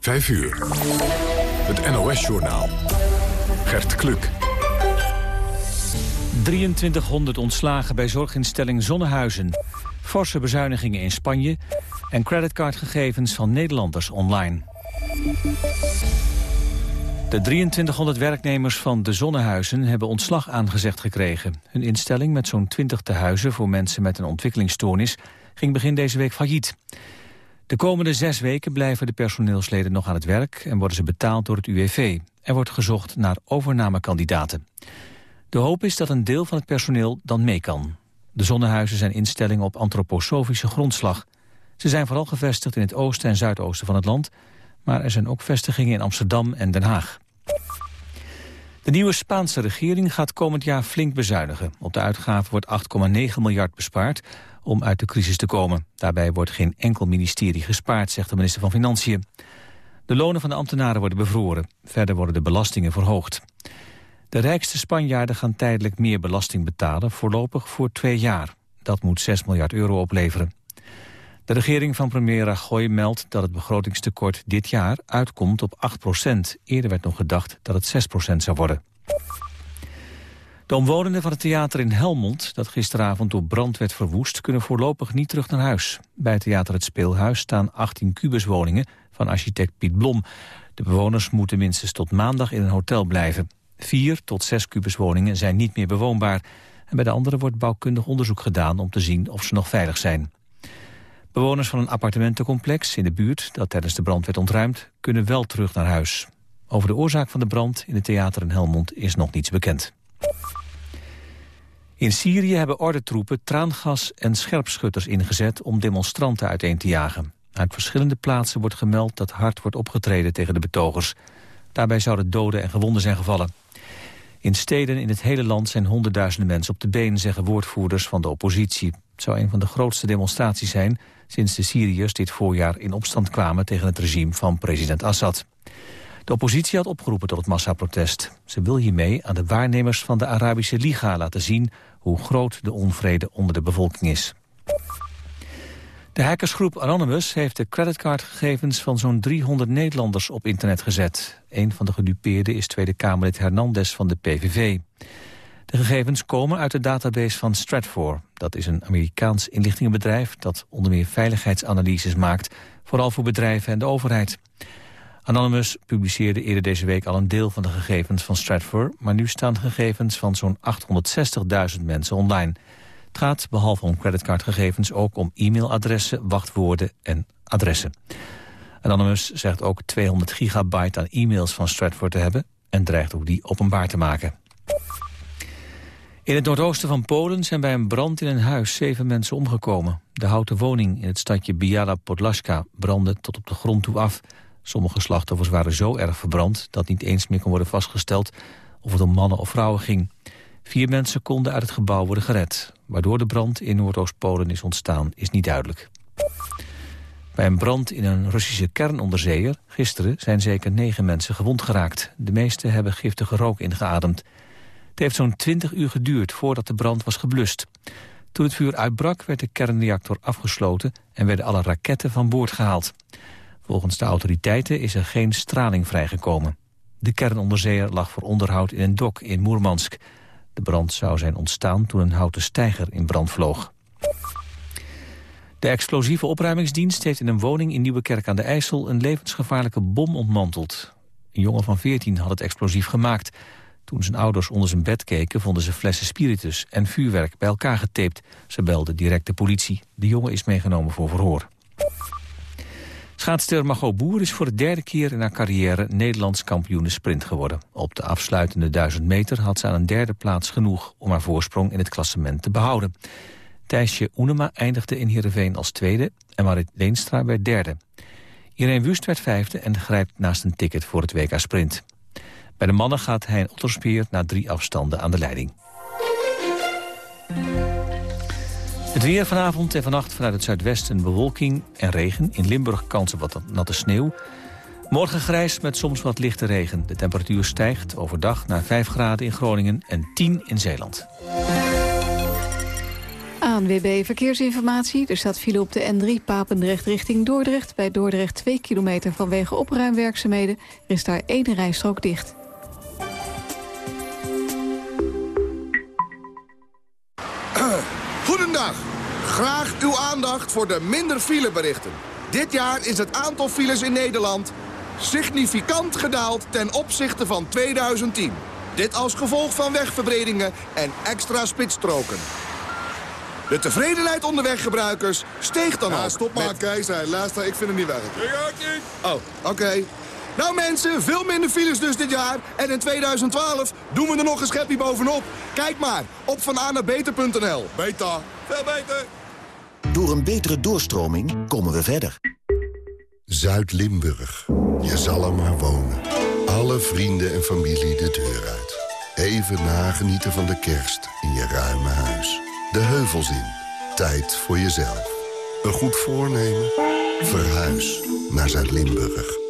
5 uur. Het NOS-journaal. Gert Kluk. 2300 ontslagen bij zorginstelling Zonnehuizen. Forse bezuinigingen in Spanje. En creditcardgegevens van Nederlanders online. De 2300 werknemers van de Zonnehuizen hebben ontslag aangezegd gekregen. Hun instelling met zo'n 20 tehuizen voor mensen met een ontwikkelingsstoornis ging begin deze week failliet. De komende zes weken blijven de personeelsleden nog aan het werk en worden ze betaald door het UWV. Er wordt gezocht naar overnamekandidaten. De hoop is dat een deel van het personeel dan mee kan. De zonnehuizen zijn instellingen op antroposofische grondslag. Ze zijn vooral gevestigd in het oosten en zuidoosten van het land... maar er zijn ook vestigingen in Amsterdam en Den Haag. De nieuwe Spaanse regering gaat komend jaar flink bezuinigen. Op de uitgaven wordt 8,9 miljard bespaard om uit de crisis te komen. Daarbij wordt geen enkel ministerie gespaard, zegt de minister van Financiën. De lonen van de ambtenaren worden bevroren. Verder worden de belastingen verhoogd. De rijkste Spanjaarden gaan tijdelijk meer belasting betalen, voorlopig voor twee jaar. Dat moet 6 miljard euro opleveren. De regering van premier Rajoy meldt dat het begrotingstekort dit jaar uitkomt op 8 procent. Eerder werd nog gedacht dat het 6 procent zou worden. De omwonenden van het theater in Helmond, dat gisteravond door brand werd verwoest, kunnen voorlopig niet terug naar huis. Bij het theater Het Speelhuis staan 18 kubuswoningen van architect Piet Blom. De bewoners moeten minstens tot maandag in een hotel blijven. Vier tot zes kubuswoningen zijn niet meer bewoonbaar. En bij de andere wordt bouwkundig onderzoek gedaan om te zien of ze nog veilig zijn. Bewoners van een appartementencomplex in de buurt, dat tijdens de brand werd ontruimd, kunnen wel terug naar huis. Over de oorzaak van de brand in het theater in Helmond is nog niets bekend. In Syrië hebben ordentroepen traangas en scherpschutters ingezet om demonstranten uiteen te jagen. Uit verschillende plaatsen wordt gemeld dat hard wordt opgetreden tegen de betogers. Daarbij zouden doden en gewonden zijn gevallen. In steden in het hele land zijn honderdduizenden mensen op de been, zeggen woordvoerders van de oppositie. Het zou een van de grootste demonstraties zijn sinds de Syriërs dit voorjaar in opstand kwamen tegen het regime van president Assad. De oppositie had opgeroepen tot het massaprotest. Ze wil hiermee aan de waarnemers van de Arabische Liga laten zien hoe groot de onvrede onder de bevolking is. De hackersgroep Anonymous heeft de creditcardgegevens van zo'n 300 Nederlanders op internet gezet. Een van de gedupeerden is Tweede Kamerlid Hernandez van de PVV. De gegevens komen uit de database van Stratfor. Dat is een Amerikaans inlichtingenbedrijf dat onder meer veiligheidsanalyses maakt, vooral voor bedrijven en de overheid. Anonymous publiceerde eerder deze week al een deel van de gegevens van Stratfor... maar nu staan gegevens van zo'n 860.000 mensen online. Het gaat behalve om creditcardgegevens ook om e-mailadressen, wachtwoorden en adressen. Anonymous zegt ook 200 gigabyte aan e-mails van Stratfor te hebben... en dreigt ook die openbaar te maken. In het noordoosten van Polen zijn bij een brand in een huis zeven mensen omgekomen. De houten woning in het stadje Biala Podlaska brandde tot op de grond toe af... Sommige slachtoffers waren zo erg verbrand dat niet eens meer kon worden vastgesteld of het om mannen of vrouwen ging. Vier mensen konden uit het gebouw worden gered. Waardoor de brand in Noordoost-Polen is ontstaan is niet duidelijk. Bij een brand in een Russische kernonderzeeër gisteren zijn zeker negen mensen gewond geraakt. De meeste hebben giftige rook ingeademd. Het heeft zo'n 20 uur geduurd voordat de brand was geblust. Toen het vuur uitbrak werd de kernreactor afgesloten en werden alle raketten van boord gehaald. Volgens de autoriteiten is er geen straling vrijgekomen. De kernonderzeeër lag voor onderhoud in een dok in Moermansk. De brand zou zijn ontstaan toen een houten steiger in brand vloog. De explosieve opruimingsdienst heeft in een woning in Nieuwekerk aan de IJssel... een levensgevaarlijke bom ontmanteld. Een jongen van 14 had het explosief gemaakt. Toen zijn ouders onder zijn bed keken vonden ze flessen spiritus en vuurwerk bij elkaar getaped. Ze belden direct de politie. De jongen is meegenomen voor verhoor. Schaatster Margot Boer is voor de derde keer in haar carrière Nederlands kampioen sprint geworden. Op de afsluitende 1000 meter had ze aan een derde plaats genoeg om haar voorsprong in het klassement te behouden. Thijsje Oenema eindigde in Heerenveen als tweede en Marit Leenstra werd derde. Irene Wust werd vijfde en grijpt naast een ticket voor het WK Sprint. Bij de mannen gaat Hein Otterspeer na drie afstanden aan de leiding. Het weer vanavond en vannacht vanuit het zuidwesten bewolking en regen. In Limburg kans op wat natte sneeuw. Morgen grijs met soms wat lichte regen. De temperatuur stijgt overdag naar 5 graden in Groningen en 10 in Zeeland. ANWB Verkeersinformatie. Er staat file op de N3 Papendrecht richting Dordrecht. Bij Dordrecht 2 kilometer vanwege opruimwerkzaamheden. Er is daar één rijstrook dicht. Goedendag. Graag uw aandacht voor de minder fileberichten. Dit jaar is het aantal files in Nederland significant gedaald ten opzichte van 2010. Dit als gevolg van wegverbredingen en extra spitsstroken. De tevredenheid onder weggebruikers steeg dan ja, ook. stop maar, met... Keizer. Luister, ik vind hem niet werken. Ik ook niet. Oh, oké. Nou mensen, veel minder files dus dit jaar. En in 2012 doen we er nog een schepje bovenop. Kijk maar, op vananabeter.nl. Beter. Veel beter. Door een betere doorstroming komen we verder. Zuid-Limburg. Je zal er maar wonen. Alle vrienden en familie de deur uit. Even nagenieten van de kerst in je ruime huis. De heuvels in. Tijd voor jezelf. Een goed voornemen? Verhuis naar Zuid-Limburg.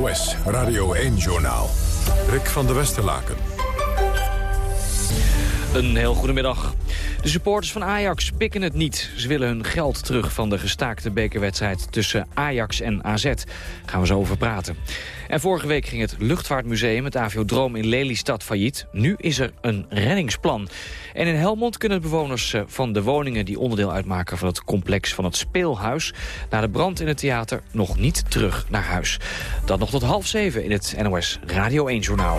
NOS Radio 1-journaal. Rick van der Westerlaken. Een heel goedemiddag. De supporters van Ajax pikken het niet. Ze willen hun geld terug van de gestaakte bekerwedstrijd tussen Ajax en AZ. Daar gaan we zo over praten. En vorige week ging het Luchtvaartmuseum, het Aviodroom in Lelystad, failliet. Nu is er een reddingsplan. En in Helmond kunnen bewoners eh, van de woningen die onderdeel uitmaken van het complex van het speelhuis... na de brand in het theater nog niet terug naar huis. Dat nog tot half zeven in het NOS Radio 1-journaal.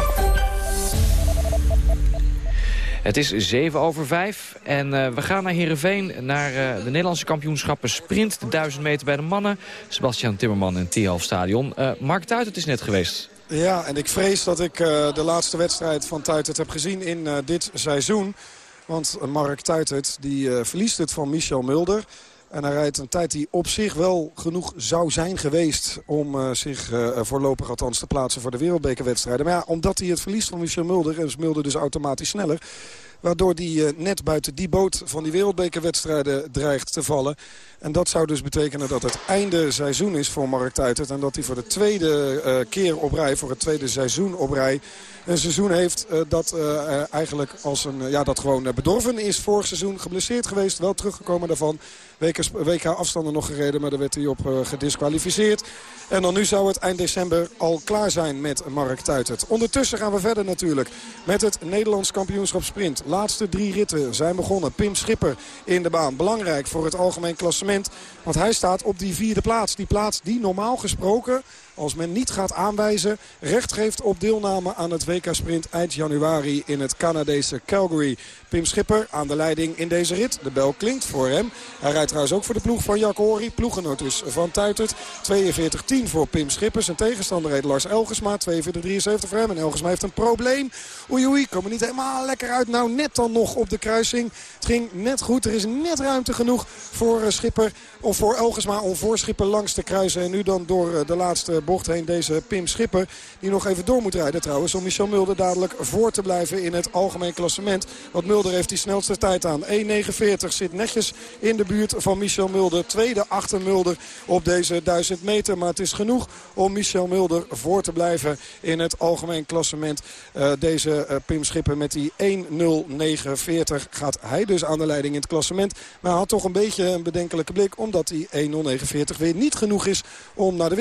Het is 7 over 5 en uh, we gaan naar Heerenveen, naar uh, de Nederlandse kampioenschappen sprint. De 1000 meter bij de mannen. Sebastian Timmerman in Tialf Stadion. Uh, Mark Tuitert is net geweest. Ja, en ik vrees dat ik de laatste wedstrijd van Tuitert heb gezien in dit seizoen. Want Mark Tuitert die, verliest het van Michel Mulder. En hij rijdt een tijd die op zich wel genoeg zou zijn geweest... om uh, zich uh, voorlopig althans te plaatsen voor de wereldbekerwedstrijden. Maar ja, omdat hij het verliest van Michel Mulder... is Mulder dus automatisch sneller... Waardoor uh, net buiten die boot van die wereldbekerwedstrijden dreigt te vallen. En dat zou dus betekenen dat het einde seizoen is voor Mark Tuitert. En dat hij voor de tweede keer op rij, voor het tweede seizoen op rij... een seizoen heeft dat eigenlijk als een, ja, dat gewoon bedorven is. Vorig seizoen geblesseerd geweest, wel teruggekomen daarvan. WK, WK afstanden nog gereden, maar daar werd hij op gedisqualificeerd. En dan nu zou het eind december al klaar zijn met Mark Tuitert. Ondertussen gaan we verder natuurlijk met het Nederlands kampioenschap sprint. Laatste drie ritten zijn begonnen. Pim Schipper in de baan. Belangrijk voor het algemeen klassement. Want hij staat op die vierde plaats. Die plaats die normaal gesproken als men niet gaat aanwijzen, recht geeft op deelname aan het WK-sprint eind januari in het Canadese Calgary. Pim Schipper aan de leiding in deze rit. De bel klinkt voor hem. Hij rijdt trouwens ook voor de ploeg van Jack Hori. Ploegenoot dus van Tuitert. 42-10 voor Pim Schipper. Zijn tegenstander heet Lars Elgersma. 42-73 voor hem. En Elgersma heeft een probleem. Oei oei, komen niet helemaal lekker uit. Nou net dan nog op de kruising. Het ging net goed. Er is net ruimte genoeg voor Schipper. Of voor Elgersma om voor Schipper langs te kruisen. En nu dan door de laatste bocht heen deze Pim Schipper. Die nog even door moet rijden trouwens. Om Michel Mulder dadelijk voor te blijven in het algemeen klassement. Want Mulder heeft die snelste tijd aan. 1.49 zit netjes in de buurt van Michel Mulder. Tweede achter Mulder op deze 1000 meter. Maar het is genoeg om Michel Mulder voor te blijven in het algemeen klassement. Uh, deze uh, Pim Schipper met die 1.09.40 gaat hij dus aan de leiding in het klassement. Maar had toch een beetje een bedenkelijke blik. Omdat die 1.09.40 weer niet genoeg is om naar de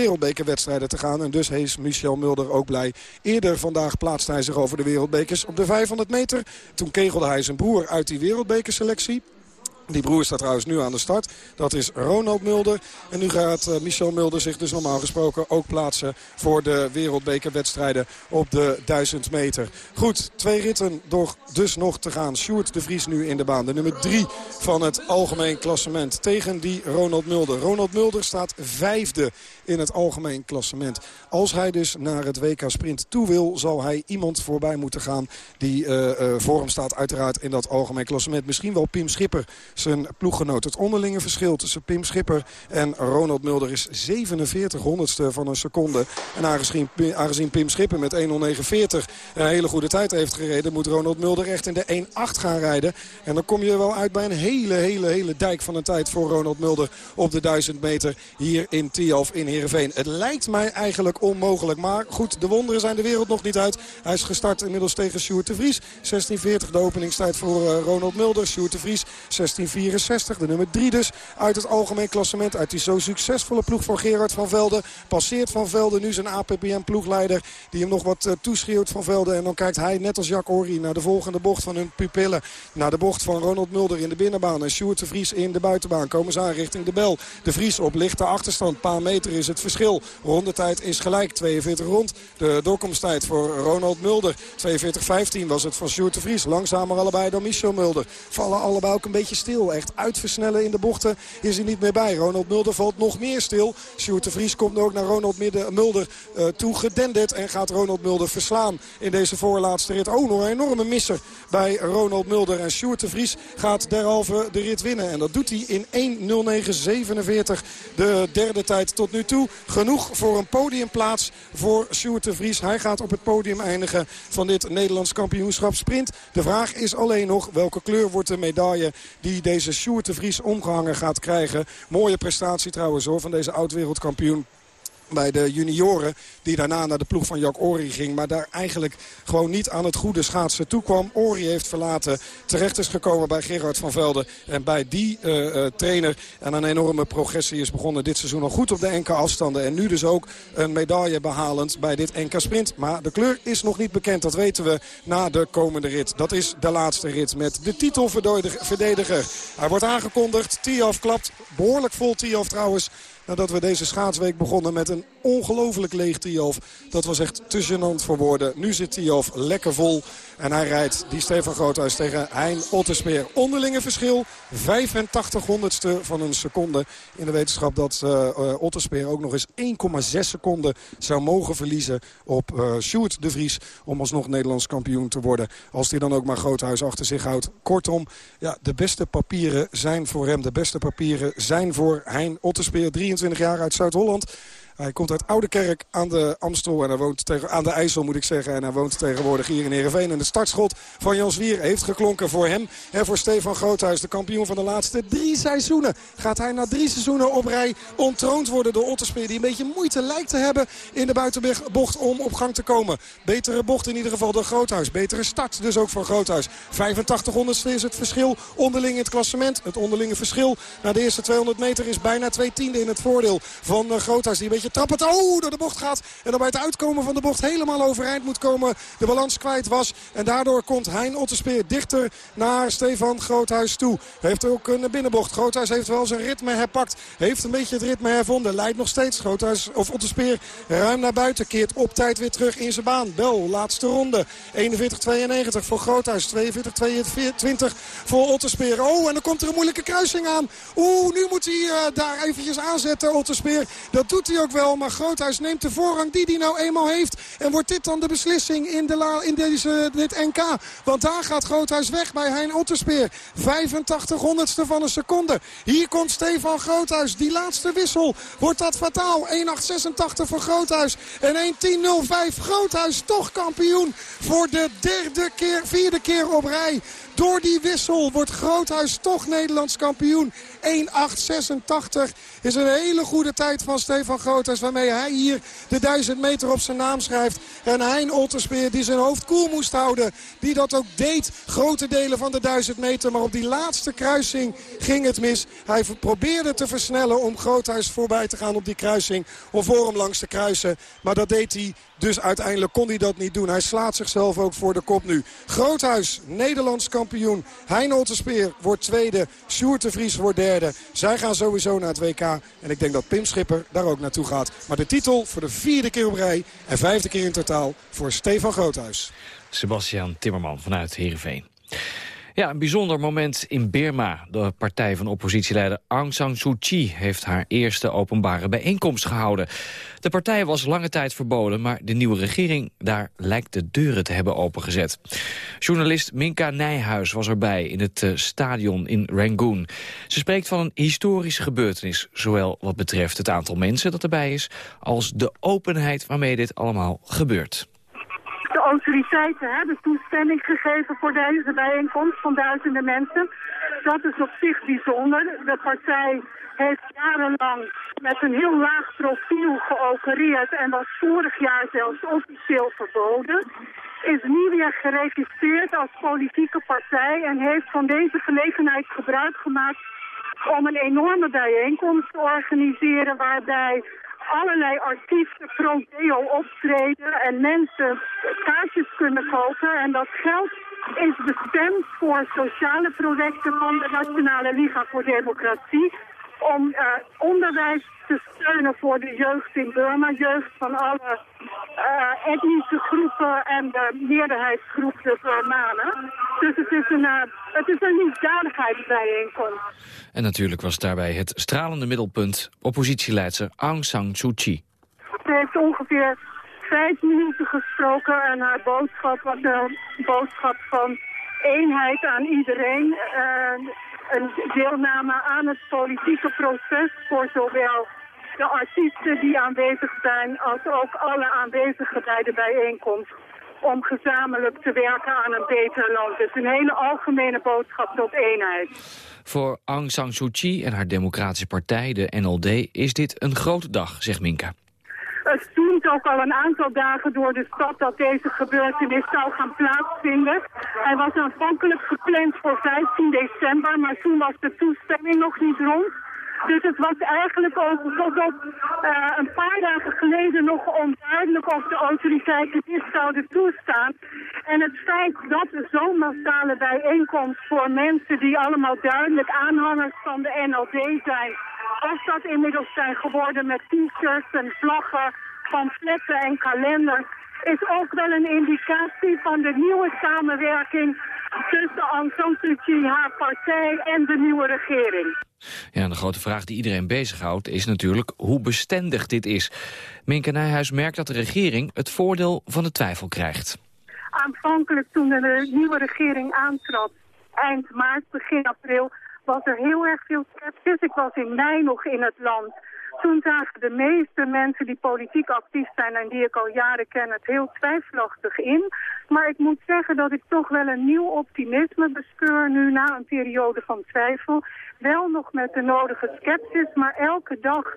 te gaan. En dus is Michel Mulder ook blij. Eerder vandaag plaatste hij zich over de wereldbekers op de 500 meter. Toen kegelde hij zijn broer uit die wereldbekerselectie. Die broer staat trouwens nu aan de start. Dat is Ronald Mulder. En nu gaat uh, Michel Mulder zich dus normaal gesproken ook plaatsen... voor de wereldbekerwedstrijden op de 1000 meter. Goed, twee ritten door dus nog te gaan. Sjoerd de Vries nu in de baan. De nummer drie van het algemeen klassement tegen die Ronald Mulder. Ronald Mulder staat vijfde in het algemeen klassement. Als hij dus naar het WK Sprint toe wil... zal hij iemand voorbij moeten gaan die uh, uh, voor hem staat uiteraard in dat algemeen klassement. Misschien wel Pim Schipper zijn ploeggenoot. Het onderlinge verschil tussen Pim Schipper en Ronald Mulder is 47 honderdste van een seconde. En aangezien, aangezien Pim Schipper met 1.09.40 een hele goede tijd heeft gereden... moet Ronald Mulder echt in de 1.8 gaan rijden. En dan kom je wel uit bij een hele, hele, hele dijk van een tijd voor Ronald Mulder... op de 1000 meter hier in Tialf in Het lijkt mij eigenlijk onmogelijk. Maar goed, de wonderen zijn de wereld nog niet uit. Hij is gestart inmiddels tegen Sjoerd de Vries. 16.40 de openingstijd voor uh, Ronald Mulder. Sjoerd de Vries 16.64. De nummer 3 dus uit het algemeen klassement. Uit die zo succesvolle ploeg van Gerard van Velde. Passeert van Velde nu zijn APBM-ploegleider. Die hem nog wat uh, toeschreeuwt van Velde. En dan kijkt hij net als Jack Horry naar de volgende bocht van hun pupillen. Naar de bocht van Ronald Mulder in de binnenbaan. En Sjoerd de Vries in de buitenbaan. Komen ze aan richting de bel. De Vries op lichte achterstand. Paar meter is het verschil. Rondetijd is gelijk. 42 rond. De doorkomsttijd voor Ronald Mulder. 42-15 was het van Sjoerd de Vries. Langzamer allebei dan Michel Mulder. Vallen allebei ook een beetje stil. Echt uitversnellen in de bochten is hij niet meer bij. Ronald Mulder valt nog meer stil. Sjoerd de Vries komt ook naar Ronald Mulder uh, toe gedenderd. En gaat Ronald Mulder verslaan in deze voorlaatste rit. Oh, nog een enorme misser bij Ronald Mulder. En Sjoerd de Vries gaat derhalve de rit winnen. En dat doet hij in 1.09.47. De derde tijd tot nu toe. Genoeg voor een podiumplaats voor Sjoerd de Vries. Hij gaat op het podium eindigen van dit Nederlands kampioenschap sprint. De vraag is alleen nog welke kleur wordt de medaille die deze Sjoerd de Vries omgehangen gaat krijgen. Mooie prestatie trouwens hoor van deze oud-wereldkampioen bij de junioren. Die daarna naar de ploeg van Jack Ori ging. Maar daar eigenlijk gewoon niet aan het goede schaatsen toekwam. Ori heeft verlaten. Terecht is gekomen bij Gerard van Velde. En bij die uh, uh, trainer. En een enorme progressie is begonnen dit seizoen al goed op de NK afstanden. En nu dus ook een medaille behalend bij dit NK sprint. Maar de kleur is nog niet bekend. Dat weten we na de komende rit. Dat is de laatste rit met de titelverdediger. Hij wordt aangekondigd. Tiaf klapt. Behoorlijk vol Tiaf trouwens nadat we deze schaatsweek begonnen met een ongelooflijk leeg Tialf. Dat was echt te gênant voor woorden. Nu zit Tialf lekker vol en hij rijdt die Stefan Groothuis tegen Hein Otterspeer. Onderlinge verschil, 85 honderdste van een seconde. In de wetenschap dat uh, uh, Otterspeer ook nog eens 1,6 seconden zou mogen verliezen op uh, Sjoerd de Vries. Om alsnog Nederlands kampioen te worden. Als hij dan ook maar Groothuis achter zich houdt. Kortom, ja, de beste papieren zijn voor hem. De beste papieren zijn voor Hein Otterspeer. 23 jaar uit Zuid-Holland. Hij komt uit Oudekerk aan de Amstel en hij woont tegen, aan de IJssel moet ik zeggen. En hij woont tegenwoordig hier in Heerenveen. En de startschot van Jan Zwier heeft geklonken voor hem en voor Stefan Groothuis. De kampioen van de laatste drie seizoenen. Gaat hij na drie seizoenen op rij ontroond worden door Otterspeer. Die een beetje moeite lijkt te hebben in de buitenbocht om op gang te komen. Betere bocht in ieder geval door Groothuis. Betere start dus ook voor Groothuis. 85 honderdste is het verschil onderling in het klassement. Het onderlinge verschil na de eerste 200 meter is bijna twee tiende in het voordeel van Groothuis. Die een beetje trap het oh, door de bocht gaat. En dan bij het uitkomen van de bocht helemaal overeind moet komen. De balans kwijt was. En daardoor komt Hein Otterspeer dichter naar Stefan Groothuis toe. Heeft ook een binnenbocht. Groothuis heeft wel zijn ritme herpakt. Heeft een beetje het ritme hervonden. Leidt nog steeds Groothuis of Otterspeer ruim naar buiten. Keert op tijd weer terug in zijn baan. Bel, laatste ronde. 41-92 voor Groothuis. 42-22 voor Otterspeer. Oh, en dan komt er een moeilijke kruising aan. Oeh, nu moet hij uh, daar eventjes aanzetten, Otterspeer. Dat doet hij ook wel, maar Groothuis neemt de voorrang die hij nou eenmaal heeft. En wordt dit dan de beslissing in, de la, in deze, dit NK? Want daar gaat Groothuis weg bij Hein Otterspeer. 85 honderdste van een seconde. Hier komt Stefan Groothuis. Die laatste wissel. Wordt dat fataal? 1.886 voor Groothuis. En 1.10.05. Groothuis toch kampioen. Voor de derde keer, vierde keer op rij. Door die wissel wordt Groothuis toch Nederlands kampioen. 1.886 is een hele goede tijd van Stefan Groothuis. Waarmee hij hier de 1000 meter op zijn naam schrijft. En Hein Otterspeer die zijn hoofd koel moest houden. Die dat ook deed. Grote delen van de 1000 meter. Maar op die laatste kruising ging het mis. Hij probeerde te versnellen om Groothuis voorbij te gaan op die kruising. Om voor hem langs te kruisen. Maar dat deed hij dus uiteindelijk kon hij dat niet doen. Hij slaat zichzelf ook voor de kop nu. Groothuis, Nederlands kampioen wereldkampioen. Heinold de Speer wordt tweede. Sjoerd de Vries wordt derde. Zij gaan sowieso naar het WK. En ik denk dat Pim Schipper daar ook naartoe gaat. Maar de titel voor de vierde keer op rij en vijfde keer in totaal voor Stefan Groothuis. Sebastian Timmerman vanuit Heerenveen. Ja, een bijzonder moment in Birma. De partij van oppositieleider Aung San Suu Kyi heeft haar eerste openbare bijeenkomst gehouden. De partij was lange tijd verboden, maar de nieuwe regering daar lijkt de deuren te hebben opengezet. Journalist Minka Nijhuis was erbij in het uh, stadion in Rangoon. Ze spreekt van een historische gebeurtenis, zowel wat betreft het aantal mensen dat erbij is, als de openheid waarmee dit allemaal gebeurt. De autoriteiten hebben toestemming gegeven voor deze bijeenkomst van duizenden mensen. Dat is op zich bijzonder. De partij heeft jarenlang met een heel laag profiel geopereerd en was vorig jaar zelfs officieel verboden. Is nu weer geregistreerd als politieke partij en heeft van deze gelegenheid gebruik gemaakt om een enorme bijeenkomst te organiseren waarbij allerlei artiesten pro deo optreden en mensen kaartjes kunnen kopen. En dat geld is bestemd voor sociale projecten van de Nationale Liga voor Democratie. Om uh, onderwijs te steunen voor de jeugd in Burma. Jeugd van alle uh, etnische groepen en de meerderheidsgroep de Burmanen. Dus het is een, uh, het is een liefdadigheidsbijeenkomst. En natuurlijk was daarbij het stralende middelpunt oppositieleidster Aung San Suu Kyi. Ze heeft ongeveer vijf minuten gesproken en haar boodschap was een boodschap van eenheid aan iedereen. Uh, een deelname aan het politieke proces voor zowel de artiesten die aanwezig zijn als ook alle aanwezigen bij de bijeenkomst om gezamenlijk te werken aan een beter land. Dus een hele algemene boodschap tot eenheid. Voor Aung San Suu Kyi en haar democratische partij, de NLD, is dit een grote dag, zegt Minka. Het stond ook al een aantal dagen door de stad dat deze gebeurtenis zou gaan plaatsvinden. Hij was aanvankelijk gepland voor 15 december, maar toen was de toestemming nog niet rond. Dus het was eigenlijk ook tot op uh, een paar dagen geleden nog onduidelijk of de autoriteiten dit zouden toestaan. En het feit dat zo'n massale bijeenkomst voor mensen die allemaal duidelijk aanhangers van de NLD zijn, als dat inmiddels zijn geworden met t-shirts en vlaggen, pamfletten en kalenders, is ook wel een indicatie van de nieuwe samenwerking tussen Aung San Suu Kyi, haar partij en de nieuwe regering. Ja, de grote vraag die iedereen bezighoudt is natuurlijk hoe bestendig dit is. Minke Nijhuis merkt dat de regering het voordeel van de twijfel krijgt. Aanvankelijk toen de nieuwe regering aantrad, eind maart, begin april, was er heel erg veel sceptisch. Ik was in mei nog in het land. Toen zagen de meeste mensen die politiek actief zijn en die ik al jaren ken het heel twijfelachtig in. Maar ik moet zeggen dat ik toch wel een nieuw optimisme beskeur nu na een periode van twijfel. Wel nog met de nodige sceptisch, maar elke dag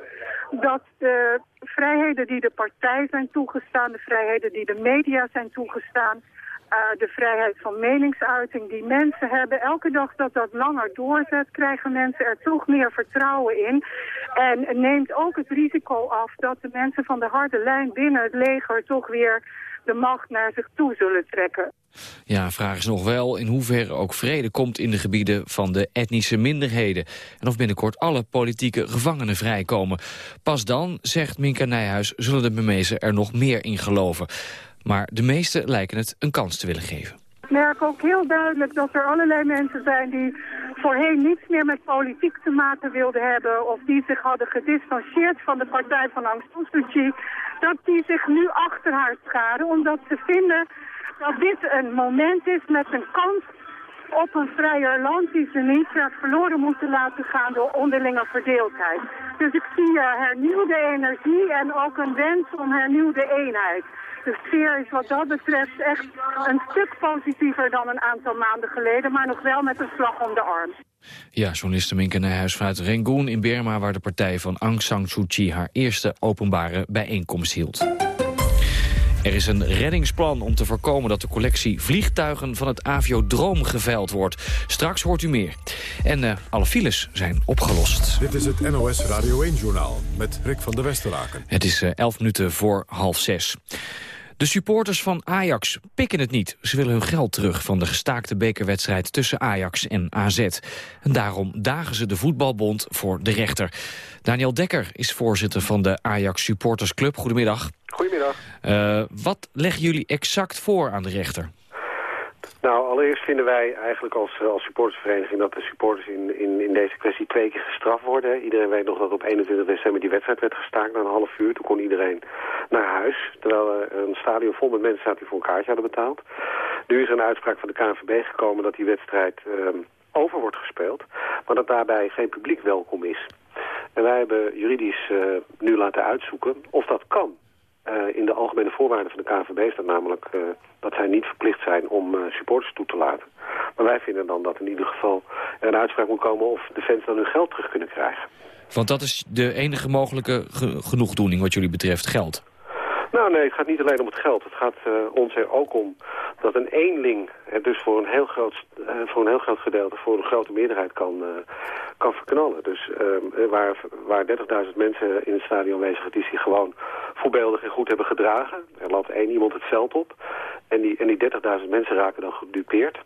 dat de vrijheden die de partij zijn toegestaan, de vrijheden die de media zijn toegestaan, uh, de vrijheid van meningsuiting die mensen hebben. Elke dag dat dat langer doorzet, krijgen mensen er toch meer vertrouwen in. En neemt ook het risico af dat de mensen van de harde lijn binnen het leger toch weer de macht naar zich toe zullen trekken. Ja, vraag is nog wel in hoeverre ook vrede komt in de gebieden van de etnische minderheden. En of binnenkort alle politieke gevangenen vrijkomen. Pas dan, zegt Minka Nijhuis, zullen de Bemezen er nog meer in geloven. Maar de meesten lijken het een kans te willen geven. Ik merk ook heel duidelijk dat er allerlei mensen zijn die voorheen niets meer met politiek te maken wilden hebben... of die zich hadden gedistanceerd van de partij van Aung San Suu Kyi... dat die zich nu achter haar scharen, omdat ze vinden dat dit een moment is met een kans op een vrijer land die ze niet verloren moeten laten gaan door onderlinge verdeeldheid. Dus ik zie uh, hernieuwde energie en ook een wens om hernieuwde eenheid de sfeer is wat dat betreft echt een stuk positiever dan een aantal maanden geleden, maar nog wel met een slag om de arm. Ja, journaliste Minke Nijhuis vanuit Rangoon in Burma... waar de partij van Aung San Suu Kyi haar eerste openbare bijeenkomst hield. Er is een reddingsplan om te voorkomen dat de collectie vliegtuigen van het Aviodroom geveild wordt. Straks hoort u meer. En uh, alle files zijn opgelost. Dit is het NOS Radio 1-journaal met Rick van der Westeraken. Het is uh, 11 minuten voor half zes. De supporters van Ajax pikken het niet. Ze willen hun geld terug van de gestaakte bekerwedstrijd tussen Ajax en AZ. En daarom dagen ze de voetbalbond voor de rechter. Daniel Dekker is voorzitter van de Ajax Supportersclub. Goedemiddag. Goedemiddag. Uh, wat leggen jullie exact voor aan de rechter? Allereerst vinden wij eigenlijk als, als supportersvereniging dat de supporters in, in, in deze kwestie twee keer gestraft worden. Iedereen weet nog dat op 21 december die wedstrijd werd gestaakt na een half uur. Toen kon iedereen naar huis, terwijl er een stadion vol met mensen staat die voor een kaartje hadden betaald. Nu is er een uitspraak van de KNVB gekomen dat die wedstrijd uh, over wordt gespeeld, maar dat daarbij geen publiek welkom is. En wij hebben juridisch uh, nu laten uitzoeken of dat kan. Uh, in de algemene voorwaarden van de KNVB staat namelijk uh, dat zij niet verplicht zijn om uh, supporters toe te laten. Maar wij vinden dan dat in ieder geval er een uitspraak moet komen of de fans dan hun geld terug kunnen krijgen. Want dat is de enige mogelijke ge genoegdoening wat jullie betreft, geld. Nou nee, het gaat niet alleen om het geld. Het gaat uh, ons er ook om dat een eenling het dus voor een heel groot, uh, voor een heel groot gedeelte, voor een grote meerderheid kan, uh, kan verknallen. Dus uh, waar, waar 30.000 mensen in het stadion aanwezig die zich gewoon voorbeeldig en goed hebben gedragen. Er loopt één iemand het veld op en die, en die 30.000 mensen raken dan gedupeerd.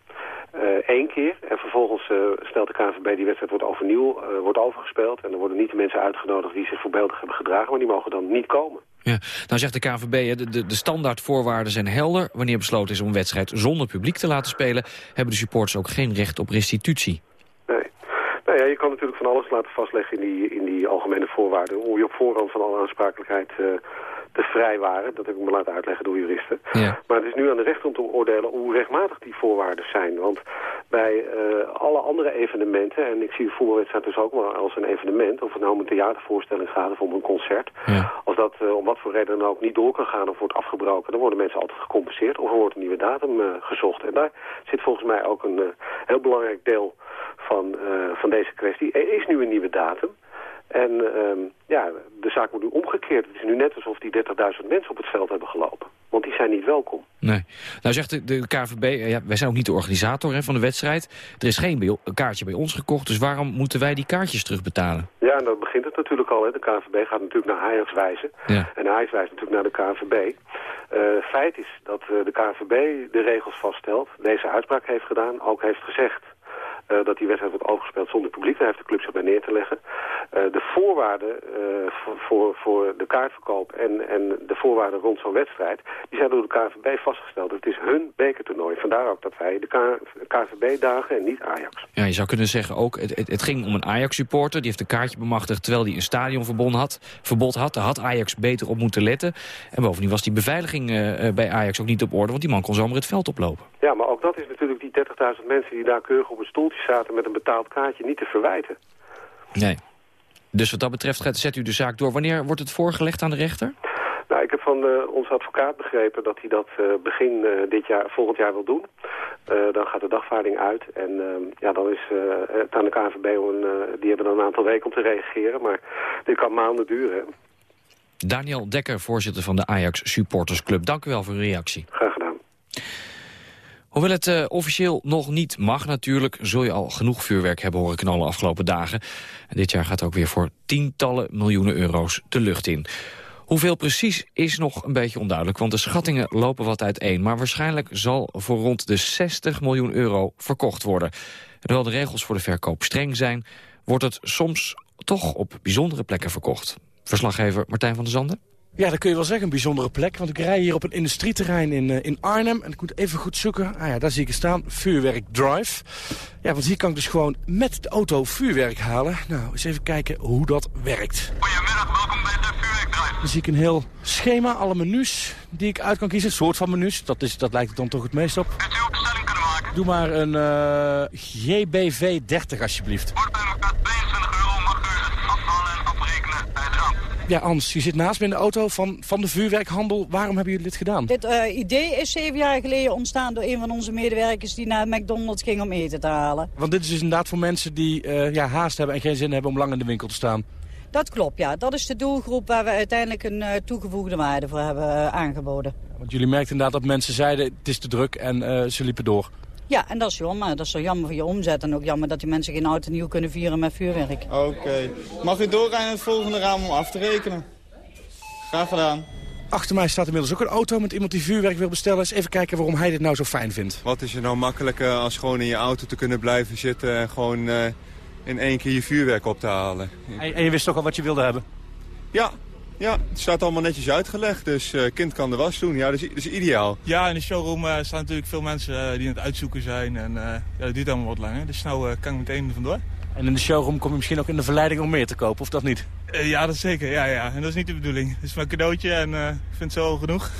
Eén keer en vervolgens stelt de KNVB die wedstrijd wordt overnieuw wordt overgespeeld. En dan worden niet de mensen uitgenodigd die zich voorbeeldig hebben gedragen, maar die mogen dan niet komen. Ja, nou zegt de KNVB, de, de, de standaardvoorwaarden zijn helder. Wanneer besloten is om een wedstrijd zonder publiek te laten spelen... hebben de supporters ook geen recht op restitutie. Nee. Nou ja, je kan natuurlijk van alles laten vastleggen in die, in die algemene voorwaarden. Hoe je op voorhand van alle aansprakelijkheid uh, te vrij waren. Dat heb ik me laten uitleggen door juristen. Ja. Maar het is nu aan de rechter om te oordelen hoe rechtmatig die voorwaarden zijn. Want bij uh, alle andere evenementen, en ik zie de voetbalwedstrijd dus ook maar als een evenement... of het nou om een theatervoorstelling gaat of om een concert... Ja. als dat uh, om wat voor reden dan ook niet door kan gaan of wordt afgebroken... dan worden mensen altijd gecompenseerd of er wordt een nieuwe datum uh, gezocht. En daar zit volgens mij ook een heel belangrijk deel van, van deze kwestie. Er is nu een nieuwe datum... En uh, ja, de zaak wordt nu omgekeerd. Het is nu net alsof die 30.000 mensen op het veld hebben gelopen. Want die zijn niet welkom. Nee. Nou zegt de, de KVB, ja, wij zijn ook niet de organisator hè, van de wedstrijd. Er is geen bij, kaartje bij ons gekocht, dus waarom moeten wij die kaartjes terugbetalen? Ja, en dan begint het natuurlijk al. Hè. De KNVB gaat natuurlijk naar Ajax wijzen. Ja. En Ajax wijst natuurlijk naar de KNVB. Uh, feit is dat uh, de KNVB de regels vaststelt. Deze uitspraak heeft gedaan, ook heeft gezegd... Uh, dat die wedstrijd wordt overgespeeld zonder publiek. Daar heeft de club zich bij neer te leggen. Uh, de voorwaarden uh, voor, voor de kaartverkoop en, en de voorwaarden rond zo'n wedstrijd... die zijn door de KNVB vastgesteld. Het is hun bekertoernooi. Vandaar ook dat wij de KNVB dagen en niet Ajax. Ja, je zou kunnen zeggen ook, het, het, het ging om een Ajax-supporter. Die heeft een kaartje bemachtigd terwijl hij een stadionverbod had. Verbod had. Daar had Ajax beter op moeten letten. En bovendien was die beveiliging bij Ajax ook niet op orde... want die man kon zomaar het veld oplopen. Ja, maar ook dat is natuurlijk die 30.000 mensen die daar keurig op een stoeltje zaten met een betaald kaartje niet te verwijten. Nee. Dus wat dat betreft zet u de zaak door. Wanneer wordt het voorgelegd aan de rechter? Nou, ik heb van uh, onze advocaat begrepen dat hij dat uh, begin uh, dit jaar, volgend jaar wil doen. dan gaat de dagvaarding uit en ja, dan is het aan de KNVB, een, die hebben dan een aantal weken om te reageren. Maar dit kan maanden duren. Daniel Dekker, voorzitter van de Ajax Supporters Club. Dank u wel voor uw reactie. Graag gedaan. Hoewel het uh, officieel nog niet mag natuurlijk... zul je al genoeg vuurwerk hebben horen knallen afgelopen dagen. En dit jaar gaat ook weer voor tientallen miljoenen euro's de lucht in. Hoeveel precies is nog een beetje onduidelijk, want de schattingen lopen wat uiteen. Maar waarschijnlijk zal voor rond de 60 miljoen euro verkocht worden. En terwijl de regels voor de verkoop streng zijn... wordt het soms toch op bijzondere plekken verkocht. Verslaggever Martijn van der Zanden. Ja, dat kun je wel zeggen, een bijzondere plek. Want ik rij hier op een industrieterrein in, uh, in Arnhem. En ik moet even goed zoeken. Ah ja, daar zie ik er staan. Vuurwerk Drive. Ja, want hier kan ik dus gewoon met de auto vuurwerk halen. Nou, eens even kijken hoe dat werkt. Goedemiddag, welkom bij de Vuurwerk Drive. Dan zie ik een heel schema, alle menus die ik uit kan kiezen. Een soort van menus. Dat, is, dat lijkt het dan toch het meest op. Kunt u ook bestelling kunnen maken? Doe maar een uh, GBV 30 alsjeblieft. Wordt bij elkaar 22 euro mag u het afhalen en afrekenen bij de ramp. Ja, Ans, je zit naast me in de auto van, van de vuurwerkhandel. Waarom hebben jullie dit gedaan? Dit uh, idee is zeven jaar geleden ontstaan door een van onze medewerkers... die naar McDonald's ging om eten te halen. Want dit is dus inderdaad voor mensen die uh, ja, haast hebben en geen zin hebben om lang in de winkel te staan. Dat klopt, ja. Dat is de doelgroep waar we uiteindelijk een uh, toegevoegde waarde voor hebben aangeboden. Want jullie merkten inderdaad dat mensen zeiden het is te druk en ze liepen door. Ja, en dat is jammer. Dat is zo jammer voor je omzet. En ook jammer dat die mensen geen oud en nieuw kunnen vieren met vuurwerk. Oké. Okay. Mag u doorrijden naar het volgende raam om af te rekenen? Graag gedaan. Achter mij staat inmiddels ook een auto met iemand die vuurwerk wil bestellen. Eens even kijken waarom hij dit nou zo fijn vindt. Wat is er nou makkelijker als gewoon in je auto te kunnen blijven zitten... en gewoon uh, in één keer je vuurwerk op te halen. En, en je wist ook al wat je wilde hebben? Ja, ja, het staat allemaal netjes uitgelegd, dus uh, kind kan de was doen. Ja, dat is, dat is ideaal. Ja, in de showroom uh, staan natuurlijk veel mensen uh, die aan het uitzoeken zijn. En ja, dat duurt allemaal wat langer, dus nou kan ik meteen er vandoor. En in de showroom kom je misschien ook in de verleiding om meer te kopen, of dat niet? ja, dat zeker. Ja, ja. En dat is niet de bedoeling. Het is mijn cadeautje en ik vind het zo genoeg.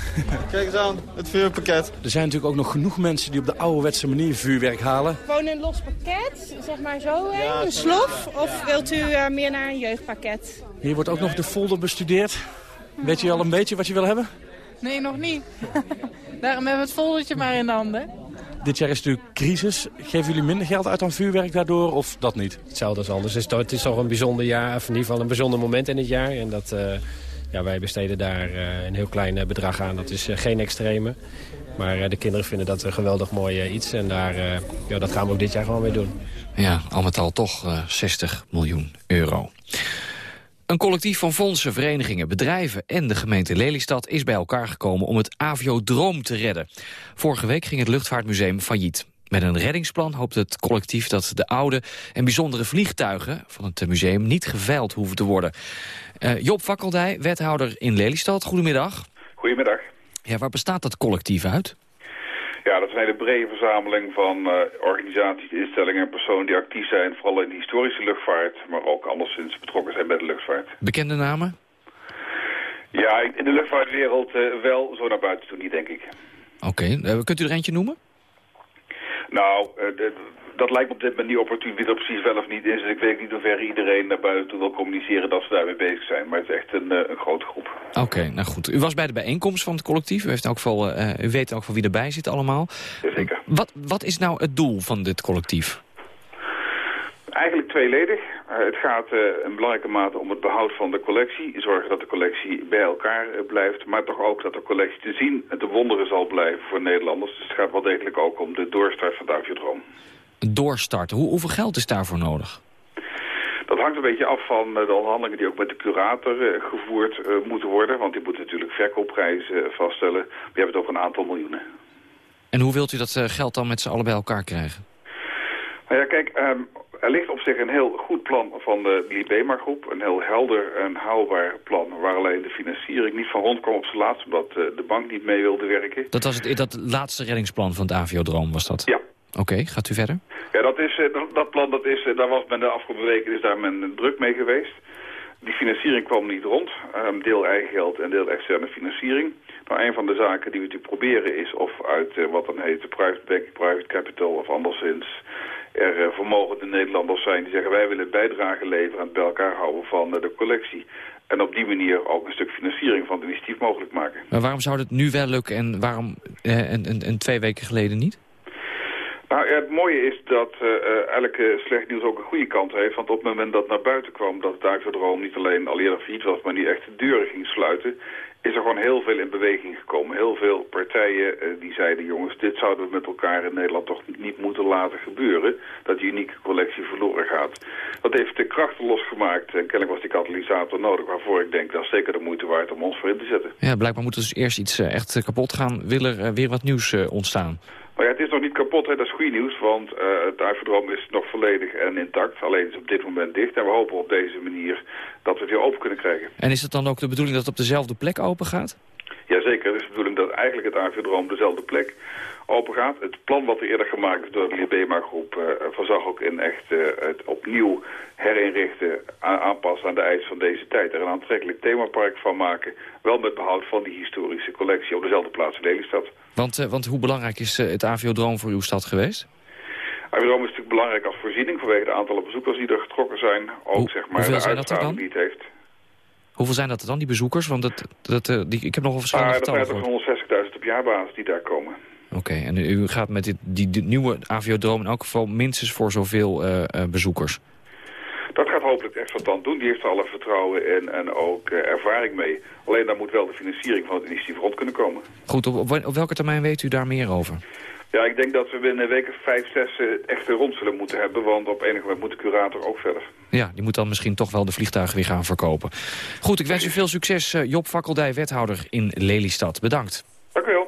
Kijk eens aan, het vuurpakket. Er zijn natuurlijk ook nog genoeg mensen die op de ouderwetse manier vuurwerk halen. Gewoon een los pakket, zeg maar zo, ja, een slof. Of wilt u meer naar een jeugdpakket? Hier wordt ook nog de folder bestudeerd. Weet je al een beetje wat je wil hebben? Nee, nog niet. Daarom hebben we het foldertje maar in de handen. Dit jaar is natuurlijk crisis. Geven jullie minder geld uit aan vuurwerk daardoor of dat niet? Hetzelfde als anders. Het is toch een bijzonder jaar, of in ieder geval een bijzonder moment in het jaar. En dat, uh, ja, wij besteden daar uh, een heel klein bedrag aan. Dat is uh, geen extreme. Maar de kinderen vinden dat een geweldig mooi iets. En daar, ja, dat gaan we ook dit jaar gewoon weer doen. Ja, al met al toch 60 miljoen euro. Een collectief van fondsen, verenigingen, bedrijven en de gemeente Lelystad is bij elkaar gekomen om het Aviodroom te redden. Vorige week ging het Luchtvaartmuseum failliet. Met een reddingsplan hoopt het collectief dat de oude en bijzondere vliegtuigen van het museum niet geveild hoeven te worden. Uh, Job Fakkeldij, wethouder in Lelystad, goedemiddag. Goedemiddag. Ja, waar bestaat dat collectief uit? Ja, dat is een hele brede verzameling van uh, organisaties, instellingen en personen die actief zijn. Vooral in de historische luchtvaart, maar ook anderszins betrokken zijn bij de luchtvaart. Bekende namen? Ja, in de luchtvaartwereld uh, wel, zo naar buiten toe niet, denk ik. Oké, okay. uh, kunt u er eentje noemen? Nou, de, dat lijkt me op dit moment niet opportun wie dat precies wel of niet is. En ik weet niet hoe ver iedereen naar buiten toe wil communiceren dat ze daarmee bezig zijn. Maar het is echt een, een grote groep. Oké, nou goed. U was bij de bijeenkomst van het collectief. U, heeft ook wel, uh, u weet ook van wie erbij zit allemaal. Jazeker. Wat, wat is nou het doel van dit collectief? Eigenlijk tweeledig. Het gaat in belangrijke mate om het behoud van de collectie. Zorgen dat de collectie bij elkaar blijft. Maar toch ook dat de collectie te zien en te wonderen zal blijven voor Nederlanders. Dus het gaat wel degelijk ook om de doorstart van de Aviodroom doorstarten. Hoe, hoeveel geld is daarvoor nodig? Dat hangt een beetje af van de onderhandelingen die ook met de curator uh, gevoerd uh, moeten worden. Want die moet natuurlijk verkoopprijzen vaststellen. Je hebt het ook een aantal miljoenen. En hoe wilt u dat geld dan met z'n allen bij elkaar krijgen? Nou ja, kijk, um, er ligt op zich een heel goed plan van de Libema-groep. Een heel helder en haalbaar plan waar alleen de financiering niet van rond kwam op zijn laatst. Omdat de bank niet mee wilde werken. Dat was het, dat laatste reddingsplan van het Aviodroom, was dat? Ja. Oké, okay, gaat u verder? Ja, dat, is, dat, dat plan, dat is, daar was men de afgelopen weken is daar men druk mee geweest. Die financiering kwam niet rond. Um, deel eigen geld en deel externe financiering. Nou, een van de zaken die we natuurlijk proberen is of uit wat dan heet de private banking, private capital of anderszins er vermogende Nederlanders zijn die zeggen wij willen bijdrage leveren aan het bij elkaar houden van de collectie. En op die manier ook een stuk financiering van het initiatief mogelijk maken. Maar waarom zou het nu wel lukken en waarom en, en, en twee weken geleden niet? Nou ja, het mooie is dat uh, elke slecht nieuws ook een goede kant heeft. Want op het moment dat naar buiten kwam dat het Duitserdroom niet alleen al eerder failliet was, maar niet echt de deuren ging sluiten, is er gewoon heel veel in beweging gekomen. Heel veel partijen uh, die zeiden, jongens, dit zouden we met elkaar in Nederland toch niet moeten laten gebeuren. Dat die unieke collectie verloren gaat. Dat heeft de krachten losgemaakt en kennelijk was die katalysator nodig, waarvoor ik denk dat zeker de moeite waard om ons voor in te zetten. Ja, blijkbaar moet dus eerst iets echt kapot gaan, wil er weer wat nieuws ontstaan. Maar ja, het is nog niet kapot, hè? dat is goed nieuws, want uh, het aardverdroom is nog volledig en intact. Alleen is op dit moment dicht en we hopen op deze manier dat we het weer open kunnen krijgen. En is het dan ook de bedoeling dat het op dezelfde plek open gaat? Jazeker, het is de bedoeling dat eigenlijk het aardverdroom dezelfde plek open gaat. Het plan wat er eerder gemaakt is door de Libema-groep uh, voorzag ook in echt uh, het opnieuw herinrichten, aanpassen aan de eisen van deze tijd. Er een aantrekkelijk themapark van maken, wel met behoud van die historische collectie op dezelfde plaats in Lelystad. Want, uh, want hoe belangrijk is het aviodroom voor uw stad geweest? Aviodroom is natuurlijk belangrijk als voorziening vanwege de aantallen bezoekers die er getrokken zijn. Ook Hoe, zeg maar de uitstraling die het heeft. Hoeveel zijn dat er dan, die bezoekers? Want dat, dat, die, ik heb nogal verschillende ah, getallen gehoord. 160.000 op jaarbasis die daar komen. Oké, okay, en u gaat met dit, die, die nieuwe aviodroom in elk geval minstens voor zoveel uh, bezoekers? Hopelijk echt wat dan doen. Die heeft er alle vertrouwen in en ook uh, ervaring mee. Alleen dan moet wel de financiering van het initiatief rond kunnen komen. Goed, op, op, op welke termijn weet u daar meer over? Ja, ik denk dat we binnen of vijf, zes uh, echt rond zullen moeten hebben. Want op enig moment moet de curator ook verder. Ja, die moet dan misschien toch wel de vliegtuigen weer gaan verkopen. Goed, ik wens u veel succes. Uh, Job Fakkeldij, wethouder in Lelystad. Bedankt. Dank u wel.